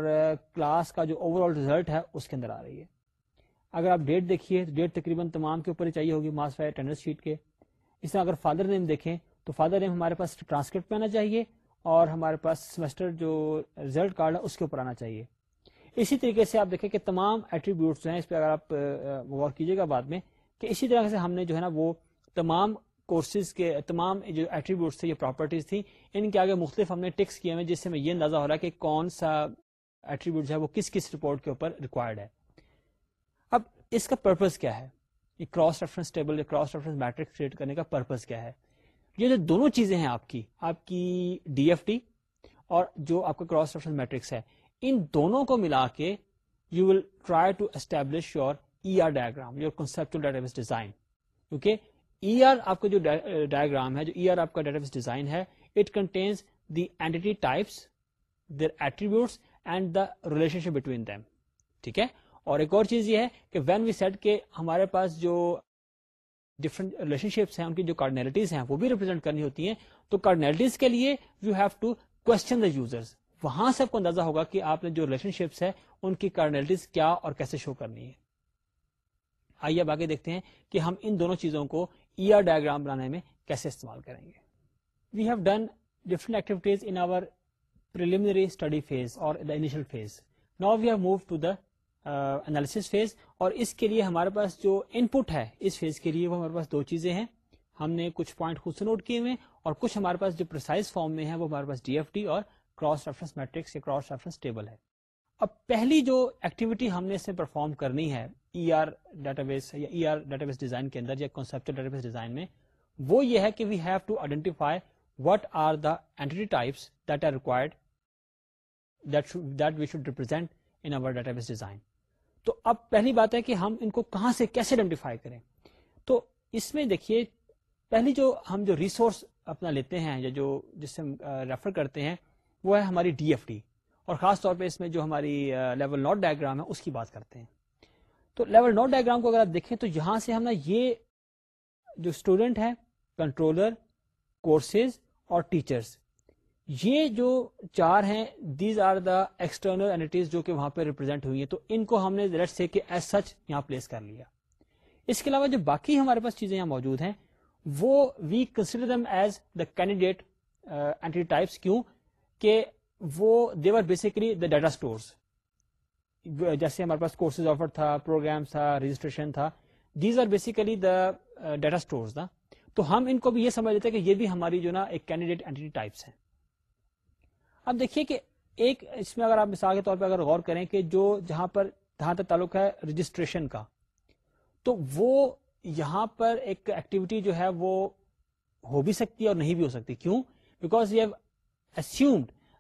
کلاس کا جو اوور آل ہے اس کے اندر آ رہی ہے اگر آپ ڈیٹ دیکھیے تو ڈیٹ تقریباً تمام کے اوپر ہی چاہیے ہوگی ماس فائر اٹینڈنس شیٹ کے اس طرح اگر فادر نیم دیکھیں تو فادر نیم ہمارے پاس ٹرانسکرپٹ پہ آنا چاہیے اور ہمارے پاس سیمسٹر جو ریزلٹ کارڈ ہے اس کے اوپر آنا چاہیے اسی طریقے سے آپ دیکھیں کہ تمام ایٹریبیوٹس ہیں اس پہ اگر آپ غور کیجیے گا بعد میں کہ اسی طرح سے ہم نے جو ہے نا وہ تمام کورسز کے تمام جو ایٹریبیوٹس تھے یہ پراپرٹیز تھیں ان کے آگے مختلف ہم نے ٹکس کیے ہوئے جس سے ہمیں یہ اندازہ ہو رہا ہے کہ کون سا ایٹریبیوٹ ہے وہ کس کس رپورٹ کے اوپر ریکوائرڈ ہے اب اس کا پرپز کیا ہے یہ کراس ریفرنس ٹیبل یا کراس ریفرنس میٹرک کریٹ کرنے کا پرپز کیا ہے یہ جو دونوں چیزیں ہیں آپ کی آپ کی ڈی ایف ٹی اور جو آپ کا کراس ریفرنس میٹرکس ہے ان دونوں کو ملا کے you will try to establish your E R diagram your concept data base design کیونکہ ای e آر آپ کا جو ڈائگرام ہے جو ای e آر آپ کا ڈیٹا بیس ڈیزائن ہے it contains types their attributes and the relationship between ٹھیک ہے اور ایک اور چیز یہ ہے کہ وین وی سیٹ کے ہمارے پاس جو ڈفرنٹ ریلیشن شپس ہیں ان کی جو کارڈنیلٹیز ہیں وہ بھی ریپرزینٹ کرنی ہوتی ہیں تو کارڈنیلٹیز کے لیے you have to question the user وہاں سے آپ کو اندازہ ہوگا کہ آپ نے جو ریلیشن شپس ہے ان کی کارڈنیلٹیز کیا اور کیسے شو کرنی ہے آئیے اب آگے دیکھتے ہیں کہ ہم ان دونوں چیزوں کو E بنانے میں کیسے استعمال کریں گے we have done different activities study phase اور اس کے لیے ہمارے پاس جو ان پٹ ہے اس فیز کے لیے وہ ہمارے پاس دو چیزیں ہیں ہم نے کچھ پوائنٹ خود سے نوٹ کیے ہوئے اور کچھ ہمارے پاس جو پرسائز فارم میں ہے وہ ہمارے پاس ڈی ایف ڈی اور کراس ریفرنس میٹرکس یا کراس ریفرنس ٹیبل ہے اب پہلی جو ایکٹیویٹی ہم نے اس میں پرفارم کرنی ہے ای آر ڈیٹا بیس یا E R data base design کے اندر یا کنسپٹ ڈیٹا بیس ڈیزائن میں وہ یہ ہے کہ we have to identify what are the entity types that are required that we should represent in our data base design تو اب پہلی بات ہے کہ ہم ان کو کہاں سے کیسے آئیڈینٹیفائی کریں تو اس میں دیکھیے پہلی جو ہم جو ریسورس اپنا لیتے ہیں یا جو جس سے ہم ریفر کرتے ہیں وہ ہے ہماری ڈی ایف ڈی اور خاص طور پہ اس میں جو ہماری لیول نوٹ ڈائگرام ہے اس کی بات کرتے ہیں تو لیول نوٹ ڈائگرام کو اگر آپ دیکھیں تو یہاں سے ہم نے یہ جو اسٹوڈنٹ ہے کنٹرولر کورسز اور ٹیچرس یہ جو چار ہیں these are the external entities جو کہ وہاں پہ ریپرزینٹ ہوئی ہیں تو ان کو ہم نے سے کہ سچ یہاں پلیس کر لیا اس کے علاوہ جو باقی ہمارے پاس چیزیں یہاں موجود ہیں وہ we consider them as the candidate entity types کیوں کہ وہ they're basically the data stores جیسے ہمارے پاس کورسز آفر تھا پروگرام تھا رجسٹریشن تھا these are basically the data تو ہم ان کو بھی یہ سمجھ لیتے کہ یہ بھی ہماری جو نا ایک کینڈیڈیٹ اینٹی ٹائپس ہیں اب دیکھیے کہ ایک اس میں اگر آپ مثال کے طور پہ اگر غور کریں کہ جو جہاں پر جہاں تک تعلق ہے رجسٹریشن کا تو وہ یہاں پر ایک ایکٹیویٹی جو ہے وہ ہو بھی سکتی ہے اور نہیں بھی ہو سکتی کیوں because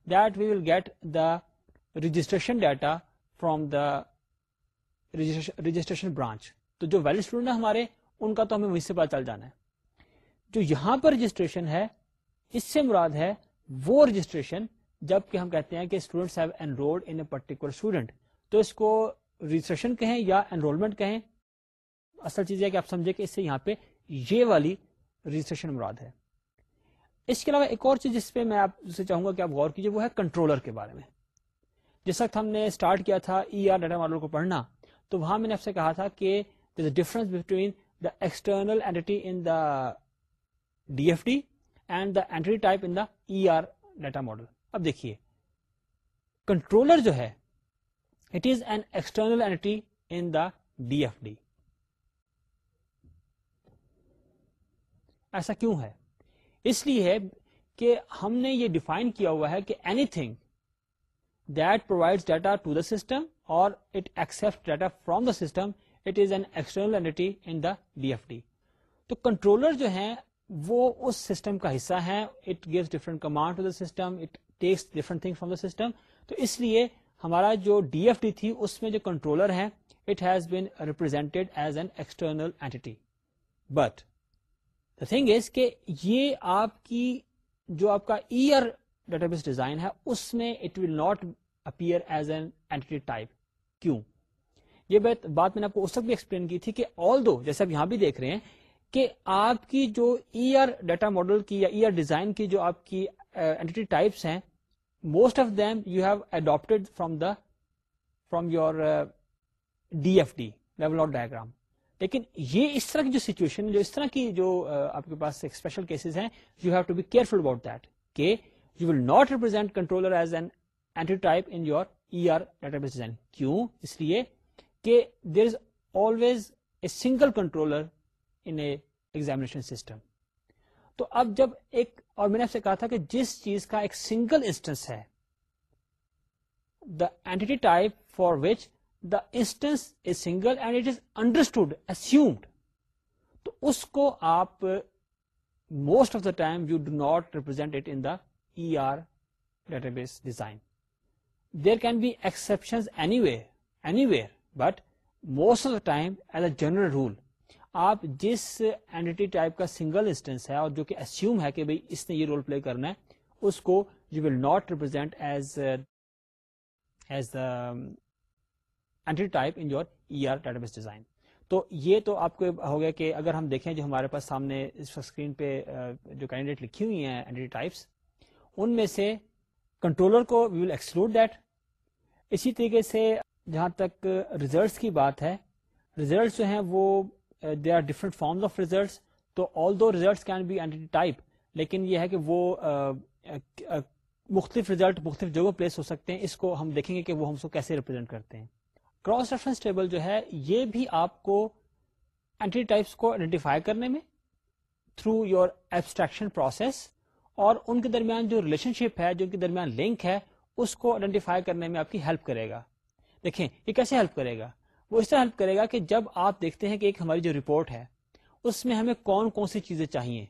get the registration from from the registration branch تو جو ویلڈ اسٹوڈنٹ ہمارے ان کا تو ہمیں وہیں سے پتا چل جانا ہے جو یہاں پر رجسٹریشن ہے اس سے مراد ہے وہ رجسٹریشن جب کہ ہم کہتے ہیں کہ student enrolled in particular student تو اس کو رجسٹریشن کہیں یا انرولمنٹ کہیں اصل چیز ہے کہ آپ سمجھے کہ اس سے یہاں پہ یہ والی رجسٹریشن مراد ہے اس کے علاوہ ایک اور چیز جس پہ میں آپ سے چاہوں گا کہ آپ غور کیجیے وہ ہے کنٹرولر کے بارے میں جس وقت ہم نے اسٹارٹ کیا تھا ای آر ڈیٹا ماڈل کو پڑھنا تو وہاں میں نے آپ سے کہا تھا کہ difference between the external entity in the D F D and the entity type in the E R data model اب دیکھیے کنٹرولر جو ہے it is an external entity in the D F D ایسا کیوں ہے اس لیے کہ ہم نے یہ ڈیفائن کیا ہوا ہے کہ anything that provide data to the system اور it accept data from the system it is an external entity in the D F D تو کنٹرولر جو ہیں وہ اس سسٹم کا حصہ ہے it gives different command to the system it takes different thing from the system تو اس لیے ہمارا جو ڈی ایف ڈی تھی اس میں جو کنٹرولر ہے it has been represented as an external entity but thing is کہ یہ آپ کی جو آپ کا ایئر ڈیٹا بیس ڈیزائن ہے اس میں it will not appear as an entity type کیوں یہ بات میں نے آپ کو اس وقت بھی ایکسپلین کی تھی کہ آل دو جیسے آپ یہاں بھی دیکھ رہے ہیں کہ آپ کی جو ایئر ڈیٹا ماڈل کی یا ایئر ڈیزائن کی جو آپ کی اینٹی uh, ٹائپس ہیں most of them you have adapted from the from your D F D level of diagram لیکن یہ اس طرح کی جو سچویشن جو اس طرح کی جو آپ کے پاس اسپیشل کیسز ہیں you have to be careful about you will not represent controller as an type in your E R data base design کیوں اس لیے کہ there is always a single controller in a examination system تو اب جب ایک اور میں نے آپ سے کہا تھا کہ جس چیز کا ایک سنگل انسٹنس ہے the entity type for which the instance is single and it is understood assumed تو اس کو آپ most of the time you do not represent it in the E R data base design there can be exception any anywhere but most of the time as a general rule آپ جس entity type کا single instance ہے اور جو کہ اصیوم ہے کہ اس نے یہ رول پلے کرنا ہے اس کو you will not represent as as entry type in your E R data base design تو یہ تو آپ کو ہو گیا کہ اگر ہم دیکھیں جو ہمارے پاس سامنے اس اسکرین پہ جو کینڈیڈیٹ لکھی ہوئی ہیں انٹری ٹائپس ان میں سے کنٹرولر کو وی ول ایکسکلوڈ دیٹ اسی طریقے سے جہاں تک ریزلٹس کی بات ہے ریزلٹس جو ہیں وہ they are different forms of results تو all do results can be entity type لیکن یہ ہے کہ وہ مختلف ریزلٹ مختلف جگہ پلیس ہو سکتے ہیں اس کو ہم دیکھیں گے کہ وہ ہم اس کو کیسے ریپرزینٹ کرتے ہیں کراس ریفرنس ٹیبل جو ہے یہ بھی آپ کو اینٹی ٹائپس کو آئیڈینٹیفائی کرنے میں تھرو یور ایبسٹریکشن پروسیس اور ان کے درمیان جو ریلیشن شپ ہے جو ان کے درمیان لنک ہے اس کو آئیڈینٹیفائی کرنے میں آپ کی ہیلپ کرے گا دیکھیں یہ کیسے ہیلپ کرے گا وہ اس طرح ہیلپ کرے گا کہ جب آپ دیکھتے ہیں کہ ایک ہماری جو رپورٹ ہے اس میں ہمیں کون کون سی چیزیں چاہیے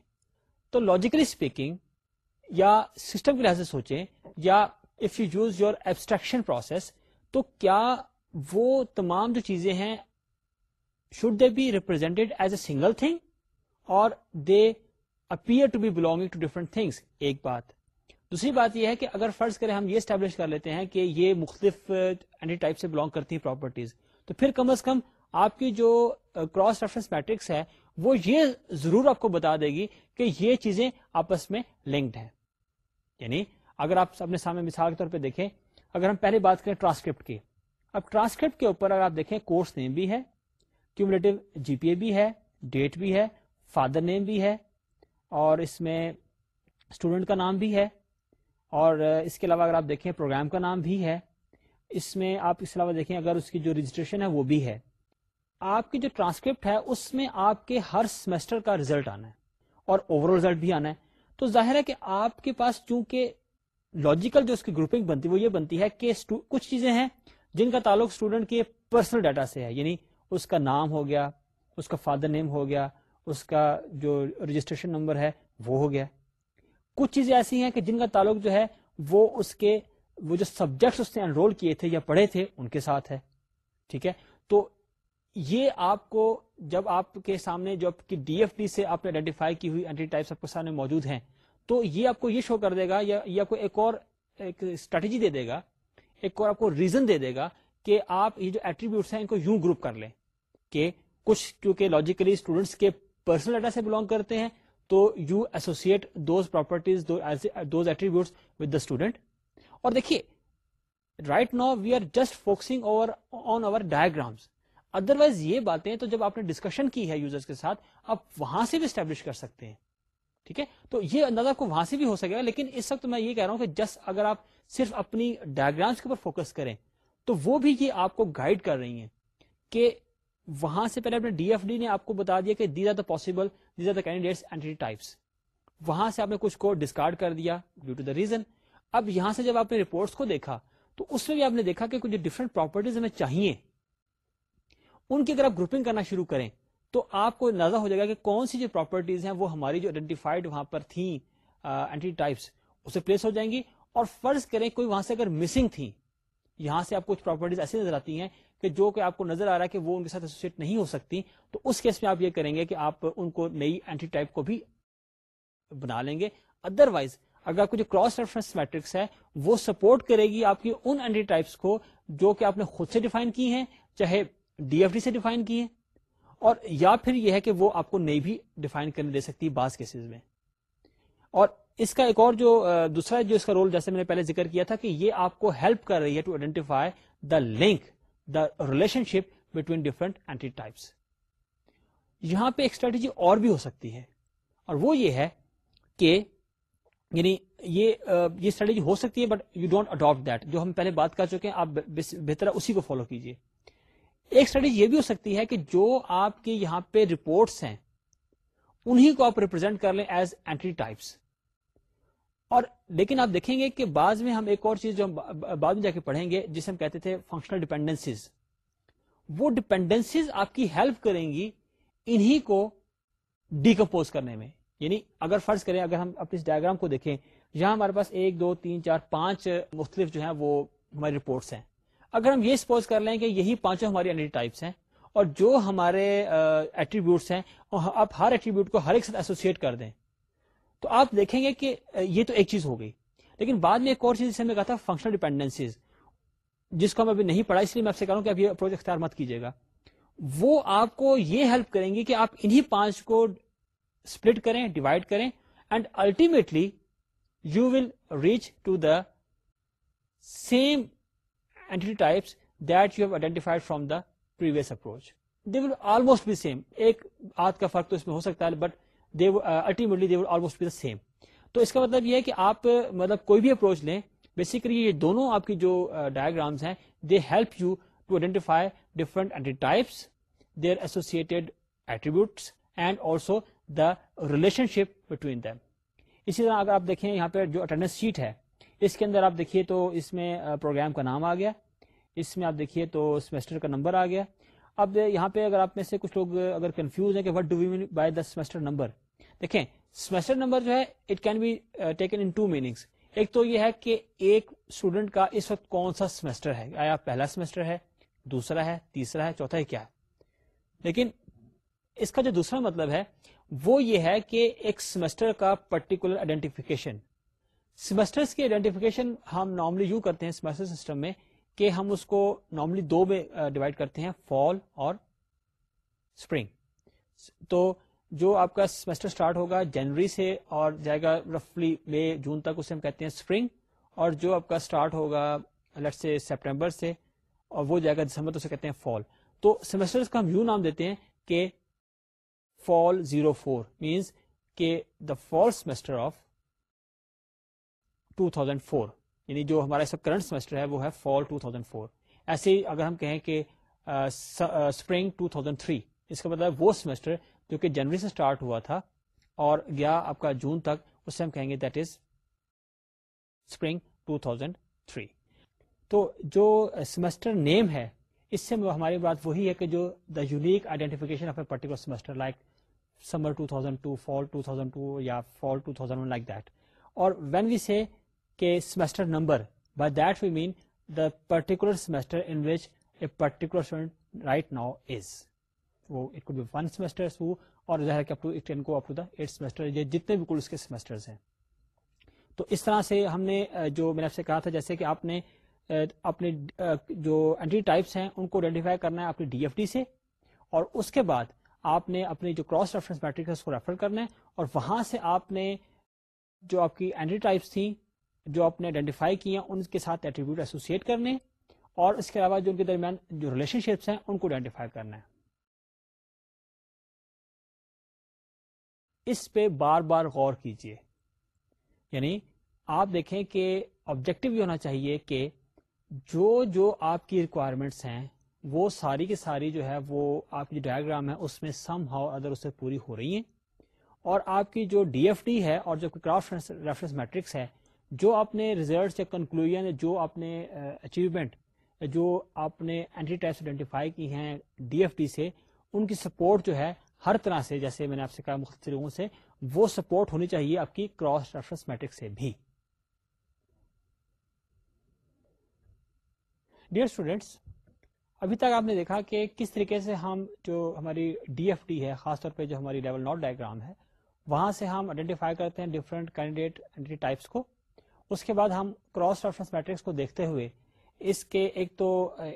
تو لاجیکلی اسپیکنگ یا سسٹم کے لحاظ سے سوچیں یا if you use your abstraction process تو کیا وہ تمام جو چیزیں ہیں should they be represented as a single thing اور they appear to be belong things ایک بات دوسری بات یہ ہے کہ اگر فرض کریں ہم یہ اسٹیبلش کر لیتے ہیں کہ یہ مختلف ٹائپ سے بلانگ کرتی ہیں پراپرٹیز تو پھر کم از کم آپ کی جو کراس ریفرنس میٹرکس ہے وہ یہ ضرور آپ کو بتا دے گی کہ یہ چیزیں آپس میں لنکڈ ہیں یعنی اگر آپ اپنے سامنے مثال کے طور پہ دیکھیں اگر ہم پہلے بات کریں ٹرانسکرپٹ کی اب ٹرانسکرپٹ کے اوپر اگر آپ دیکھیں کورس نیم بھی ہے کیومولیٹو جی پی اے بھی ہے ڈیٹ بھی ہے فادر نیم بھی ہے اور اس میں اسٹوڈنٹ کا نام بھی ہے اور اس کے علاوہ اگر آپ دیکھیں پروگرام کا نام بھی ہے اس میں آپ اس کے علاوہ اگر اس کی جو رجسٹریشن ہے وہ بھی ہے آپ کی جو ٹرانسکرپٹ ہے اس میں آپ کے ہر سیمسٹر کا ریزلٹ آنا ہے اور اوور ریزلٹ بھی آنا ہے تو ظاہر ہے کہ آپ کے پاس چونکہ لاجیکل جو اس کی گروپنگ بنتی ہے وہ یہ بنتی ہے کہ کچھ چیزیں ہیں جن کا تعلق اسٹوڈنٹ کے پرسنل ڈیٹا سے ہے یعنی اس کا نام ہو گیا اس کا فادر نیم ہو گیا اس کا جو رجسٹریشن نمبر ہے وہ ہو گیا کچھ چیزیں ایسی ہیں کہ جن کا تعلق جو ہے وہ اس کے وہ جو سبجیکٹس اس نے انرول کیے تھے یا پڑھے تھے ان کے ساتھ ہے ٹھیک ہے تو یہ آپ کو جب آپ کے سامنے جو آپ کی ڈی ایف ڈی سے آپ نے آئیڈینٹیفائی کی ہوئی ٹائپس آپ کے سامنے موجود ہیں تو یہ آپ کو یہ شو کر دے گا یا یہ آپ کو ایک اور ایک اسٹریٹجی دے دے گا ایک اور آپ کو ریزن دے دے گا کہ آپ یہ جو ایٹریبیوٹس ہیں ان کو یوں گروپ کر لیں کہ کچھ کیونکہ لاجیکلی اسٹوڈنٹس کے پرسنل ڈیٹا سے بلانگ کرتے ہیں تو you associate those properties those attributes with the student اور دیکھیے right now we are just focusing over on over diagrams other wise یہ باتیں تو جب آپ نے ڈسکشن کی ہے یوزرس کے ساتھ آپ وہاں سے بھی اسٹیبلش کر سکتے ہیں ٹھیک ہے تو یہ اندازہ کو وہاں سے بھی ہو سکے گا لیکن اس وقت میں یہ کہہ رہا ہوں کہ جسٹ اگر آپ صرف اپنی ڈائگرامس کے اوپر فوکس کریں تو وہ بھی یہ آپ کو گائڈ کر رہی ہیں کہ وہاں سے پہلے اپنے ڈی ایف ڈی نے آپ کو بتا دیا کہ these these are are the the possible candidates وہاں سے آپ نے کچھ کو ڈسکارڈ کر دیا ڈیو ٹو دا ریزن اب یہاں سے جب آپ نے رپورٹس کو دیکھا تو اس میں بھی آپ نے دیکھا کہ کچھ ڈفرنٹ پراپرٹیز ہمیں چاہیے ان کی اگر آپ گروپنگ کرنا شروع کریں تو آپ کو اندازہ ہو جائے گا کہ کون سی جو پراپرٹیز ہیں وہ ہماری جو آئیڈینٹیفائڈ وہاں پر تھیں اسے پلیس ہو جائیں گی اور فرض کریں کوئی وہاں سے اگر مسنگ تھی یہاں سے آپ کچھ پراپرٹیز ایسی نظر آتی ہیں کہ جو کہ آپ کو نظر آ رہا ہے کہ وہ ان کے ساتھ ایسوسیٹ نہیں ہو سکتی تو اس کیس میں آپ آپ یہ کریں گے کہ ان کو نئی اینٹی ٹائپ کو بھی بنا لیں گے ادر وائز اگر آپ کو جو کراس ریفرنس میٹرکس ہے وہ سپورٹ کرے گی آپ کی ان اینٹی ٹائپس کو جو کہ آپ نے خود سے ڈیفائن کی ہیں چاہے ڈی ایف ڈی سے ڈیفائن کی ہیں اور یا پھر یہ ہے کہ وہ آپ کو نئی بھی ڈیفائن کرنے دے سکتی بعض کیسز میں اور اس کا ایک اور جو دوسرا جو اس کا رول جیسے میں نے پہلے ذکر کیا تھا کہ یہ آپ کو ہیلپ کر رہی ہے to identify the link the relationship between different entity types یہاں پہ ایک اسٹریٹجی اور بھی ہو سکتی ہے اور وہ یہ ہے کہ یعنی یہ اسٹریٹجی ہو سکتی ہے but you don't adapt that جو ہم پہلے بات کر چکے ہیں آپ بہتر اسی کو فالو کیجیے ایک اسٹریٹجی یہ بھی ہو سکتی ہے کہ جو آپ کے یہاں پہ رپورٹس ہیں انہیں کو آپ ریپرزینٹ کر لیں ایز اینٹی ٹائپس اور لیکن آپ دیکھیں گے کہ بعض میں ہم ایک اور چیز جو بعد میں جا کے پڑھیں گے جسے ہم کہتے تھے فنکشنل ڈپینڈنسیز وہ ڈپینڈنسیز آپ کی ہیلپ کریں گی انہی کو ڈیکمپوز کرنے میں یعنی اگر فرض کریں اگر ہم اپنے ڈائگرام کو دیکھیں یہاں ہمارے پاس ایک دو تین چار پانچ مختلف جو ہیں وہ ہماری رپورٹس ہیں اگر ہم یہ سپوز کر لیں کہ یہی پانچوں ہماری ٹائپس ہیں اور جو ہمارے ایٹریبیوٹس ہیں آپ ہر ایٹریبیوٹ کو ہر ایک ساتھ ایسوسیٹ کر دیں تو آپ دیکھیں گے کہ یہ تو ایک چیز ہو گئی لیکن بعد میں ایک اور چیز جسے میں کہا تھا فنکشنل ڈیپینڈنسیز جس کو میں ابھی نہیں پڑھا اس لیے میں آپ سے کہ آپ یہ اپروچ اختیار مت کیجیے گا وہ آپ کو یہ ہیلپ کریں گے کہ آپ انہی پانچ کو سپلٹ کریں ڈیوائڈ کریں and ultimately you will reach to the same entity types that you have identified from the previous approach they will almost بھی سیم ایک آدھ کا فرق تو اس میں ہو سکتا ہے بٹ الٹی آلموسٹ بی دا سیم تو اس کا مطلب یہ ہے کہ آپ مطلب کوئی بھی اپروچ لیں بیسیکلی یہ دونوں آپ کی جو ڈائگرامس uh, ہیں they help you to identify different entity types their associated attributes and also the relationship between them اسی طرح اگر آپ دیکھیں یہاں پہ جو اٹینڈنس شیٹ ہے اس کے اندر آپ دیکھیے تو اس میں پروگرام uh, کا نام آ گیا اس میں آپ دیکھیے تو سیمسٹر کا نمبر آ گیا اب یہاں پہ اگر آپ میں سے کچھ لوگ اگر کنفیوز ہیں کہ what do we mean by the semester number دیکھیں اسمیسٹر نمبر جو ہے it can be taken in two meanings ایک تو یہ ہے کہ ایک اسٹوڈنٹ کا اس وقت کون سا سمیسٹر ہے آیا پہلا سمیسٹر ہے دوسرا ہے تیسرا ہے چوتھا ہے کیا ہے لیکن اس کا جو دوسرا مطلب ہے وہ یہ ہے کہ ایک سمیسٹر کا پرٹیکولر آئیڈینٹیفیکیشن سمیسٹرس کی آئیڈینٹیفیکیشن ہم نارملی یوں کرتے ہیں سمیسٹر سسٹم میں کہ ہم اس کو نارملی دو میں ڈیوائڈ uh, کرتے ہیں فال اور اسپرنگ تو جو آپ کا سیمسٹر سٹارٹ ہوگا جنوری سے اور جائے گا رفلی مے جون تک اسے ہم کہتے ہیں اسپرنگ اور جو آپ کا سٹارٹ ہوگا لٹ سے سپٹمبر سے اور وہ جائے گا دسمبر تو اسے کہتے ہیں فال تو سیمسٹر کا ہم یوں نام دیتے ہیں کہ فال زیرو فور مینس کہ the fall semester of two thousand four یعنی جو سب کرنٹ سیمسٹر ہے وہ ہے فال ٹو تھاؤزینڈ فور ایسے ہی اگر ہم کہیں کہ اسپرنگ ٹو تھاؤزینڈ تھری اس کا مطلب وہ سیمسٹر جو کہ جنوری سے اسٹارٹ ہوا تھا اور گیا آپ کا جون تک اس سے ہم کہیں گے دیٹ از اسپرنگ ٹو تو جو سیمسٹر نیم ہے اس سے ہماری بات وہی ہے کہ جو the unique identification semester like summer two thousand two fall two thousand two یا fall two thousand like that اور وین وی سی کے semester number by that we mean the particular semester in which a particular student right now is اور جتنے بھی کل کے semesters ہیں تو اس طرح سے ہم نے جو میں نے کہا تھا جیسے کہ آپ نے اپنے جو اینٹی ٹائپس ہیں ان کو آئیڈینٹیفائی کرنا ہے اپنی ڈی ایف ڈی سے اور اس کے بعد آپ نے اپنی جو کراس ریفرنس کو ریفر کرنا ہے اور وہاں سے آپ نے جو آپ کی اینٹی ٹائپس تھیں جو آپ نے آئیڈینٹیفائی کی ہیں ان کے ساتھ ایٹریبیوٹ ایسوسیٹ کرنے اور اس کے علاوہ جو ان کے درمیان جو ریلیشن شپس ہیں ان کو آئیڈینٹیفائی کرنا ہے اس پہ بار بار غور کیجیے یعنی آپ دیکھیں کہ آبجیکٹو یہ ہونا چاہیے کہ جو جو آپ کی ریکوائرمنٹس ہیں وہ ساری کی ساری جو ہے وہ آپ کی جو ڈائگرام ہے اس میں سم ہاؤ ادر اس پوری ہو رہی ہیں اور آپ کی جو ڈی ایف ڈی ہے اور جو کرافٹ ریفرنس میٹرکس ہے جو آپ نے ریزلٹس یا کنکلوژن جو آپ نے اچیومنٹ جو آپ نے اینٹی آئیڈینٹیفائی کی ہیں ڈی ایف ڈی سے ان کی سپورٹ جو ہے ہر طرح سے جیسے میں نے آپ سے کہا مختلف لوگوں سے وہ سپورٹ ہونی چاہیے آپ کی کراس ریفرنس میٹرک سے بھی ڈیئر اسٹوڈینٹس ابھی تک آپ نے دیکھا کہ کس طریقے سے ہم جو ہماری ڈی ایف ڈی ہے خاص طور پہ جو ہماری لیول نوٹ ڈائگرام ہے وہاں سے ہم آئیڈینٹیفائی کرتے ہیں ڈفرینٹ اینٹی ٹائپس کو اس کے بعد ہم کراس ریفرنس میٹرکس کو دیکھتے ہوئے اس کے ایک تو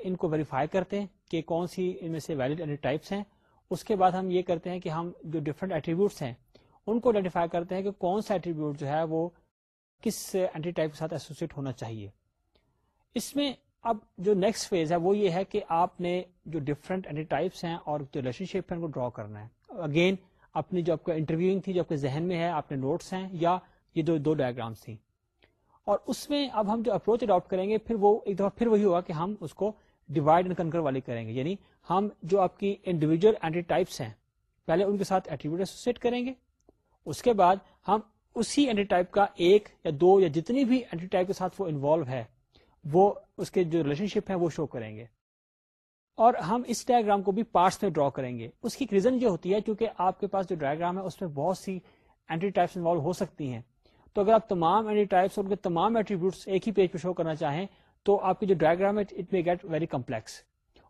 ان کو ویریفائی کرتے ہیں کہ کون سی ان میں سے ویلڈ اینٹی ٹائپس ہیں اس کے بعد ہم یہ کرتے ہیں کہ ہم جو ڈفرنٹ ایٹریبیوٹس ہیں ان کو آئیڈینٹیفائی کرتے ہیں کہ کون سا ایٹریبیوٹ جو ہے وہ کس اینٹی ٹائپ کے ساتھ ایسوسیٹ ہونا چاہیے اس میں اب جو نیکسٹ فیز ہے وہ یہ ہے کہ آپ نے جو اینٹی ٹائپس ہیں اور جو شپ ہے ان کو ڈرا کرنا ہے اگین اپنی جو آپ انٹرویوئنگ تھی جو آپ کے ذہن میں ہے آپ نے نوٹس ہیں یا یہ جو دو ڈائگرامس تھیں اور اس میں اب ہم جو اپروچ اڈاپٹ کریں گے پھر وہ ایک دفعہ پھر وہی ہوگا کہ ہم اس کو ڈیوائڈ اینڈ کنکر والے کریں گے یعنی ہم جو آپ کی انڈیویجل اینٹی ٹائپس ہیں پہلے ان کے ساتھ ایٹریبیوٹ ایسوسیٹ کریں گے اس کے بعد ہم اسی اینٹی ٹائپ کا ایک یا دو یا جتنی بھی اینٹی ٹائپ کے ساتھ وہ انوالو ہے وہ اس کے جو ریلیشن شپ ہے وہ شو کریں گے اور ہم اس ڈائگرام کو بھی پارٹس میں ڈرا کریں گے اس کی ریزن جو ہوتی ہے کیونکہ آپ کے پاس جو ڈائگرام ہے اس میں بہت سی اینٹی ٹائپس انوالو ہو سکتی ہیں تو اگر آپ تمام اینٹی ٹائپس اور ان کے تمام ایٹریبیوٹس ایک ہی پیج پہ شو کرنا چاہیں تو آپ کی جو مے گیٹ ویری کمپلیکس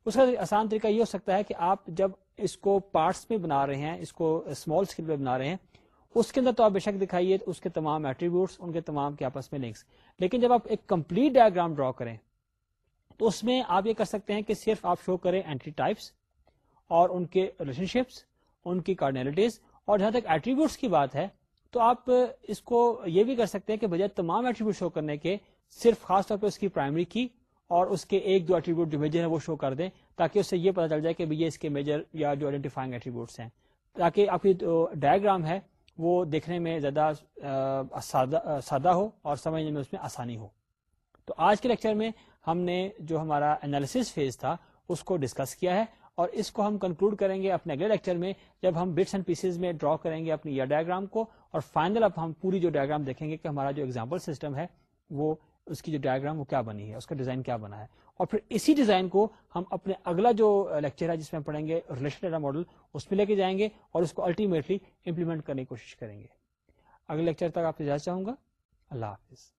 اس کا آسان طریقہ یہ ہو سکتا ہے کہ آپ جب اس کو پارٹس میں بنا رہے ہیں اس کو اسمال اسکیل پہ بنا رہے ہیں اس کے اندر تو آپ بے شک دکھائیے اس کے کے کے تمام تمام ایٹریبیوٹس ان آپس میں لنکس لیکن جب آپ ایک کمپلیٹ ڈائگرام ڈرا کریں تو اس میں آپ یہ کر سکتے ہیں کہ صرف آپ شو کریں اینٹری ٹائپس اور ان کے ریلیشن شپس ان کی کارنالٹیز اور جہاں تک ایٹریبیوٹس کی بات ہے تو آپ اس کو یہ بھی کر سکتے ہیں کہ بجائے تمام ایٹریبیوٹ شو کرنے کے صرف خاص طور پہ اس کی پرائمری کی اور اس کے ایک دو ایٹریبیوٹ جو میجر ہے وہ شو کر دیں تاکہ اس سے یہ پتا چل جائے کہ یہ اس کے میجر یا جو آئیڈینٹیفائنگ ایٹریبیوٹس ہیں تاکہ آپ کی جو ڈائگرام ہے وہ دیکھنے میں زیادہ سادہ ہو اور سمجھنے میں اس میں آسانی ہو تو آج کے لیکچر میں ہم نے جو ہمارا انالیس فیز تھا اس کو ڈسکس کیا ہے اور اس کو ہم کنکلوڈ کریں گے اپنے اگلے لیکچر میں جب ہم بٹس اینڈ پیسز میں ڈرا کریں گے اپنی یا ڈائگرام کو اور فائنل اب ہم پوری جو ڈائگرام دیکھیں گے کہ ہمارا جو ایگزامپل سسٹم ہے وہ اس کی جو ڈائگرام وہ کیا بنی ہے اس کا ڈیزائن کیا بنا ہے اور پھر اسی ڈیزائن کو ہم اپنے اگلا جو لیکچر ہے جس میں ہم پڑھیں گے ریلیشن ڈیٹا ماڈل اس میں لے کے جائیں گے اور اس کو الٹیمیٹلی امپلیمنٹ کرنے کی کوشش کریں گے اگلے لیکچر تک آپ سے جانا چاہوں گا اللہ حافظ